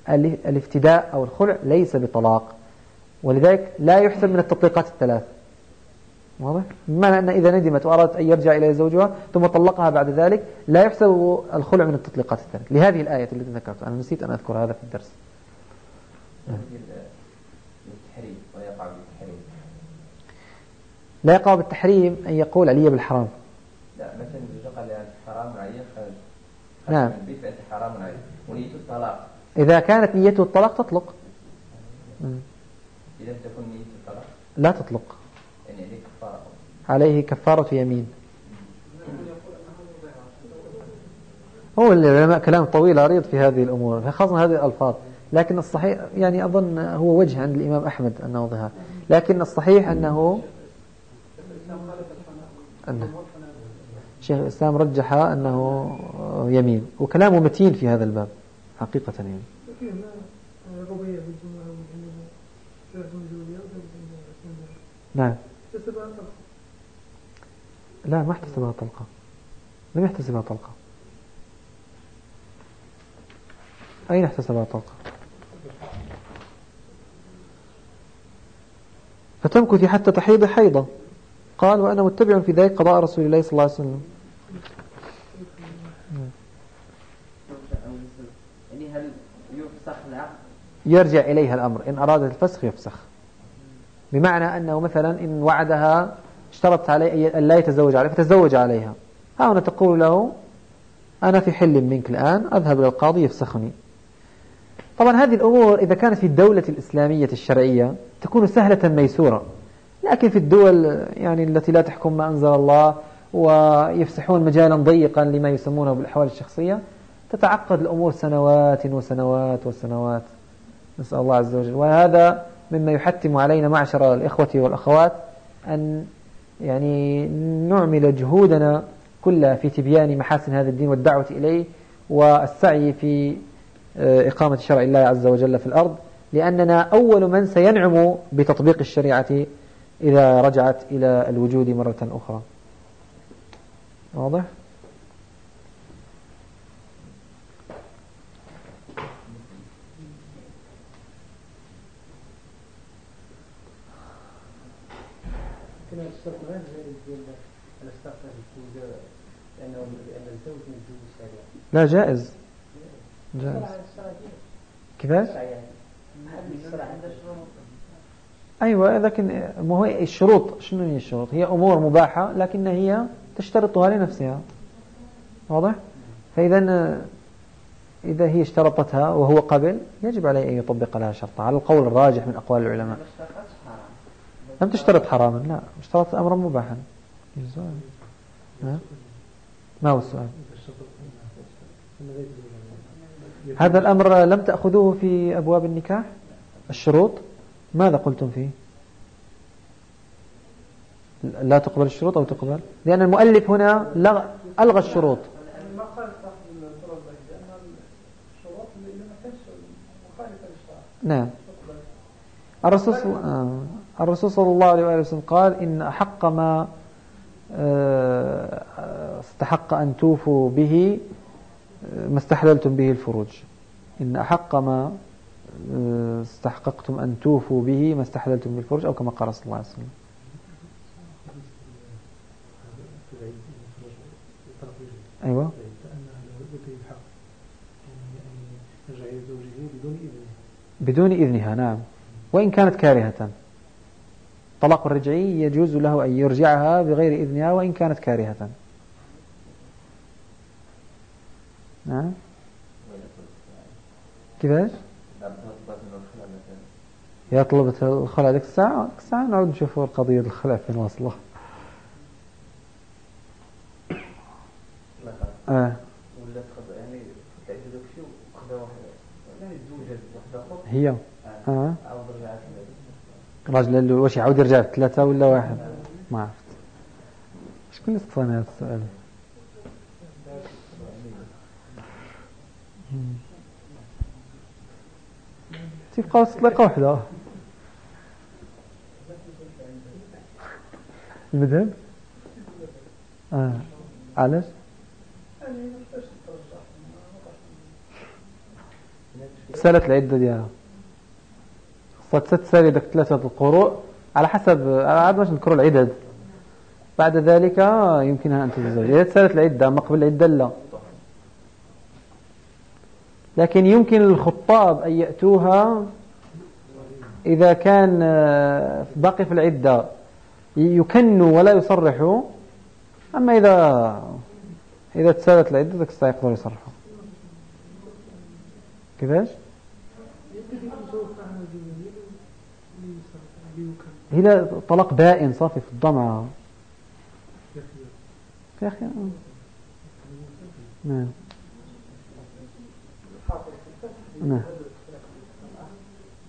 الافتداء أو الخلع ليس بطلاق. ولذلك لا يحسب من التطليقات الثلاث. واضح؟ بمعنى أن إذا ندمت وأرادت أن يرجع إلى زوجها ثم طلقها بعد ذلك لا يحسب الخلع من التطليقات الثلاث. لهذه الآية التي ذكرتها أنا نسيت أن أذكر هذا في الدرس. لا يقع بالتحريم أن يقول علي بالحرام. لا مثلا قال حرام علي خرج نعم. حرام علي. ونيته الطلاق. إذا كانت نيته الطلاق تطلق. إذا تكون نيته الطلاق؟ لا تطلق. يعني عليه كفارة. عليه كفارة يمين. هو العلماء كلام طويل عريض في هذه الأمور خاصة هذه الألفاظ. لكن الصحيح يعني أظن هو وجه عند الإمام أحمد أنه ظهر لكن الصحيح أنه أنه شيخ الإسلام رجح أنه يمين. وكلامه متين في هذا الباب. حقيقة يعني. نعم. لا ما احتسبها طلقة. لم يحتسبها طلقة. أين احتسبها طلقة؟ فتمكث حتى تحيض حيضة. قال وأنا متبع في ذلك قضاء رسول الله صلى الله عليه وسلم يعني هل يفسخ العقد يرجع إليها الأمر. إن أراد الفسخ يفسخ. بمعنى أنه مثلا إن وعدها اشترطت عليه أن لا يتزوج عليها فتزوج عليها. ها هنا تقول له أنا في حل منك الآن أذهب إلى القاضي يفسخني. طبعا هذه الأمور إذا كانت في الدولة الإسلامية الشرعية تكون سهلة ميسورة. لكن في الدول يعني التي لا تحكم ما أنزل الله ويفسحون مجالا ضيقا لما يسمونه بالأحوال الشخصية تتعقد الأمور سنوات وسنوات وسنوات. نسأل الله عز وجل وهذا مما يحتم علينا معشر الإخوة والأخوات أن يعني نعمل جهودنا كلها في تبيان محاسن هذا الدين والدعوة إليه والسعي في آه، إقامة شرع الله عز وجل في الأرض لأننا أول من سينعم بتطبيق الشريعة إذا رجعت إلى الوجود مرة أخرى واضح؟ لا جائز. جائز. كيفاش؟ أيوة لكن ما هو الشروط. شنو هي الشروط؟ هي أمور مباحة لكن هي تشترطها لنفسها. واضح؟ فإذا إذا هي اشترطتها وهو قبل يجب عليه أن يطبق لها شرطها. على القول الراجح من أقوال العلماء. لم تشترط حراما لا. اشترطت أمرا مباحا. ما هو السؤال؟ هذا الأمر لم تأخذوه في أبواب النكاح؟ الشروط؟ ماذا قلتم فيه؟ لا تقبل الشروط أو تقبل؟ لأن المؤلف هنا لغ... ألغى الشروط. نعم. الرسول صل... آه. الرسول صلى الله عليه وسلم قال إن أحق ما آه، استحق أن توفوا به ما استحللتم به الفروج. إن أحق ما آه، استحققتم أن توفوا به ما استحللتم بالفرج أو كما قال صلى الله عليه وسلم. أيوة. بدون إذنها نعم. وإن كانت كارهة. طلاق الرجعي يجوز له أن يرجعها بغير إذنها وإن كانت كارهة. نعم كيفاش؟ يا طلبت الخلع ذيك الساعة ذيك الساعة نعود نشوفوا القضية الخلع فين واصلة. آه. يعني يعني هي. آه, راجل واش يعاود يرجع ثلاثة ولا واحد؟ ما عرفت. شكون اللي استفاني هذا السؤال؟ تبقى طليقة واحدة المذهب؟ آه. علاش؟ سألت العدة ديالها. تسالي داك ثلاثة القروء على حسب عاد باش نذكروا العدد. بعد ذلك يمكنها أن تتزوج. إذا تسالت العدة ما قبل العدة لا. لكن يمكن للخطاب أن يأتوها إذا كان آه، باقي في العدة يكنوا ولا يصرحوا أما إذا إذا تسالت العدة ذاك الساعة يقدروا يصرحوا كيفاش؟ هي طلاق بائن صافي في الضمعة يا أخي نعم. نعم.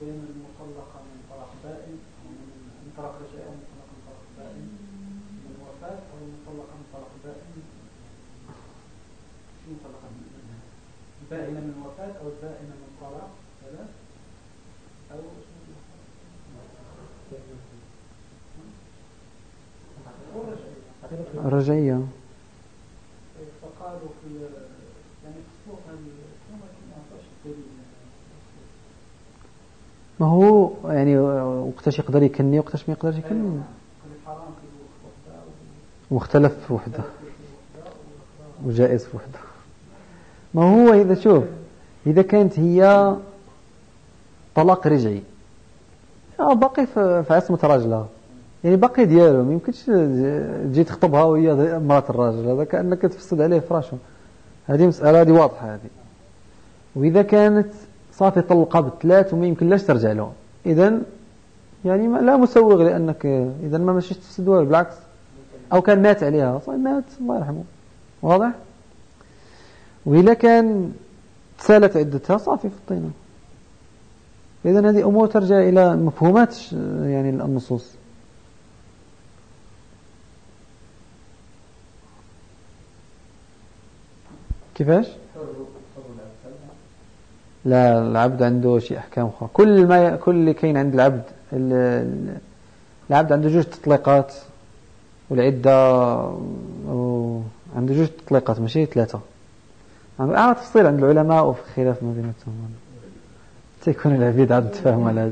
المطلقة من أو مطلقة من من وفاة أو مطلقة من طلاق بائن شو مطلقة من بائنة من وفاة أو بائنة من طلاق ثلاث أو رجعية. فقالوا في يعني ما هو يعني وقتاش يقدر يكني وقتاش ما يقدرش يكني. مختلف في وحده. وجائز في وحده. ما هو إذا شوف إذا كانت هي طلاق رجعي. باقي في عصمة راجلها يعني باقي ديالو ما يمكنش تجي تخطبها وهي مرات الراجل هذا كأنك تفسد عليه فراشه هذه مسألة هذه واضحة هذه. وإذا كانت صافي طلقها بالثلاث وما يمكن لاش ترجع له إذا يعني لا مسوغ لأنك إذا ما مشيش تفسد بالعكس. أو كان مات عليها صافي مات الله يرحمه. واضح؟ وإذا كان تسالت عدتها صافي في الطينة. إذا هذه أمور ترجع إلى مفهومات يعني النصوص. كيفاش؟ لا العبد عنده شيء أحكام أخرى. كل ما كل اللي كاين عند العبد العبد عنده جوج تطليقات والعدة عنده جوج تطليقات ماشي ثلاثة. أعرف تفصيل عند العلماء وفي خلاف ما بيناتهم. تيكون العبيد عاد تفهم على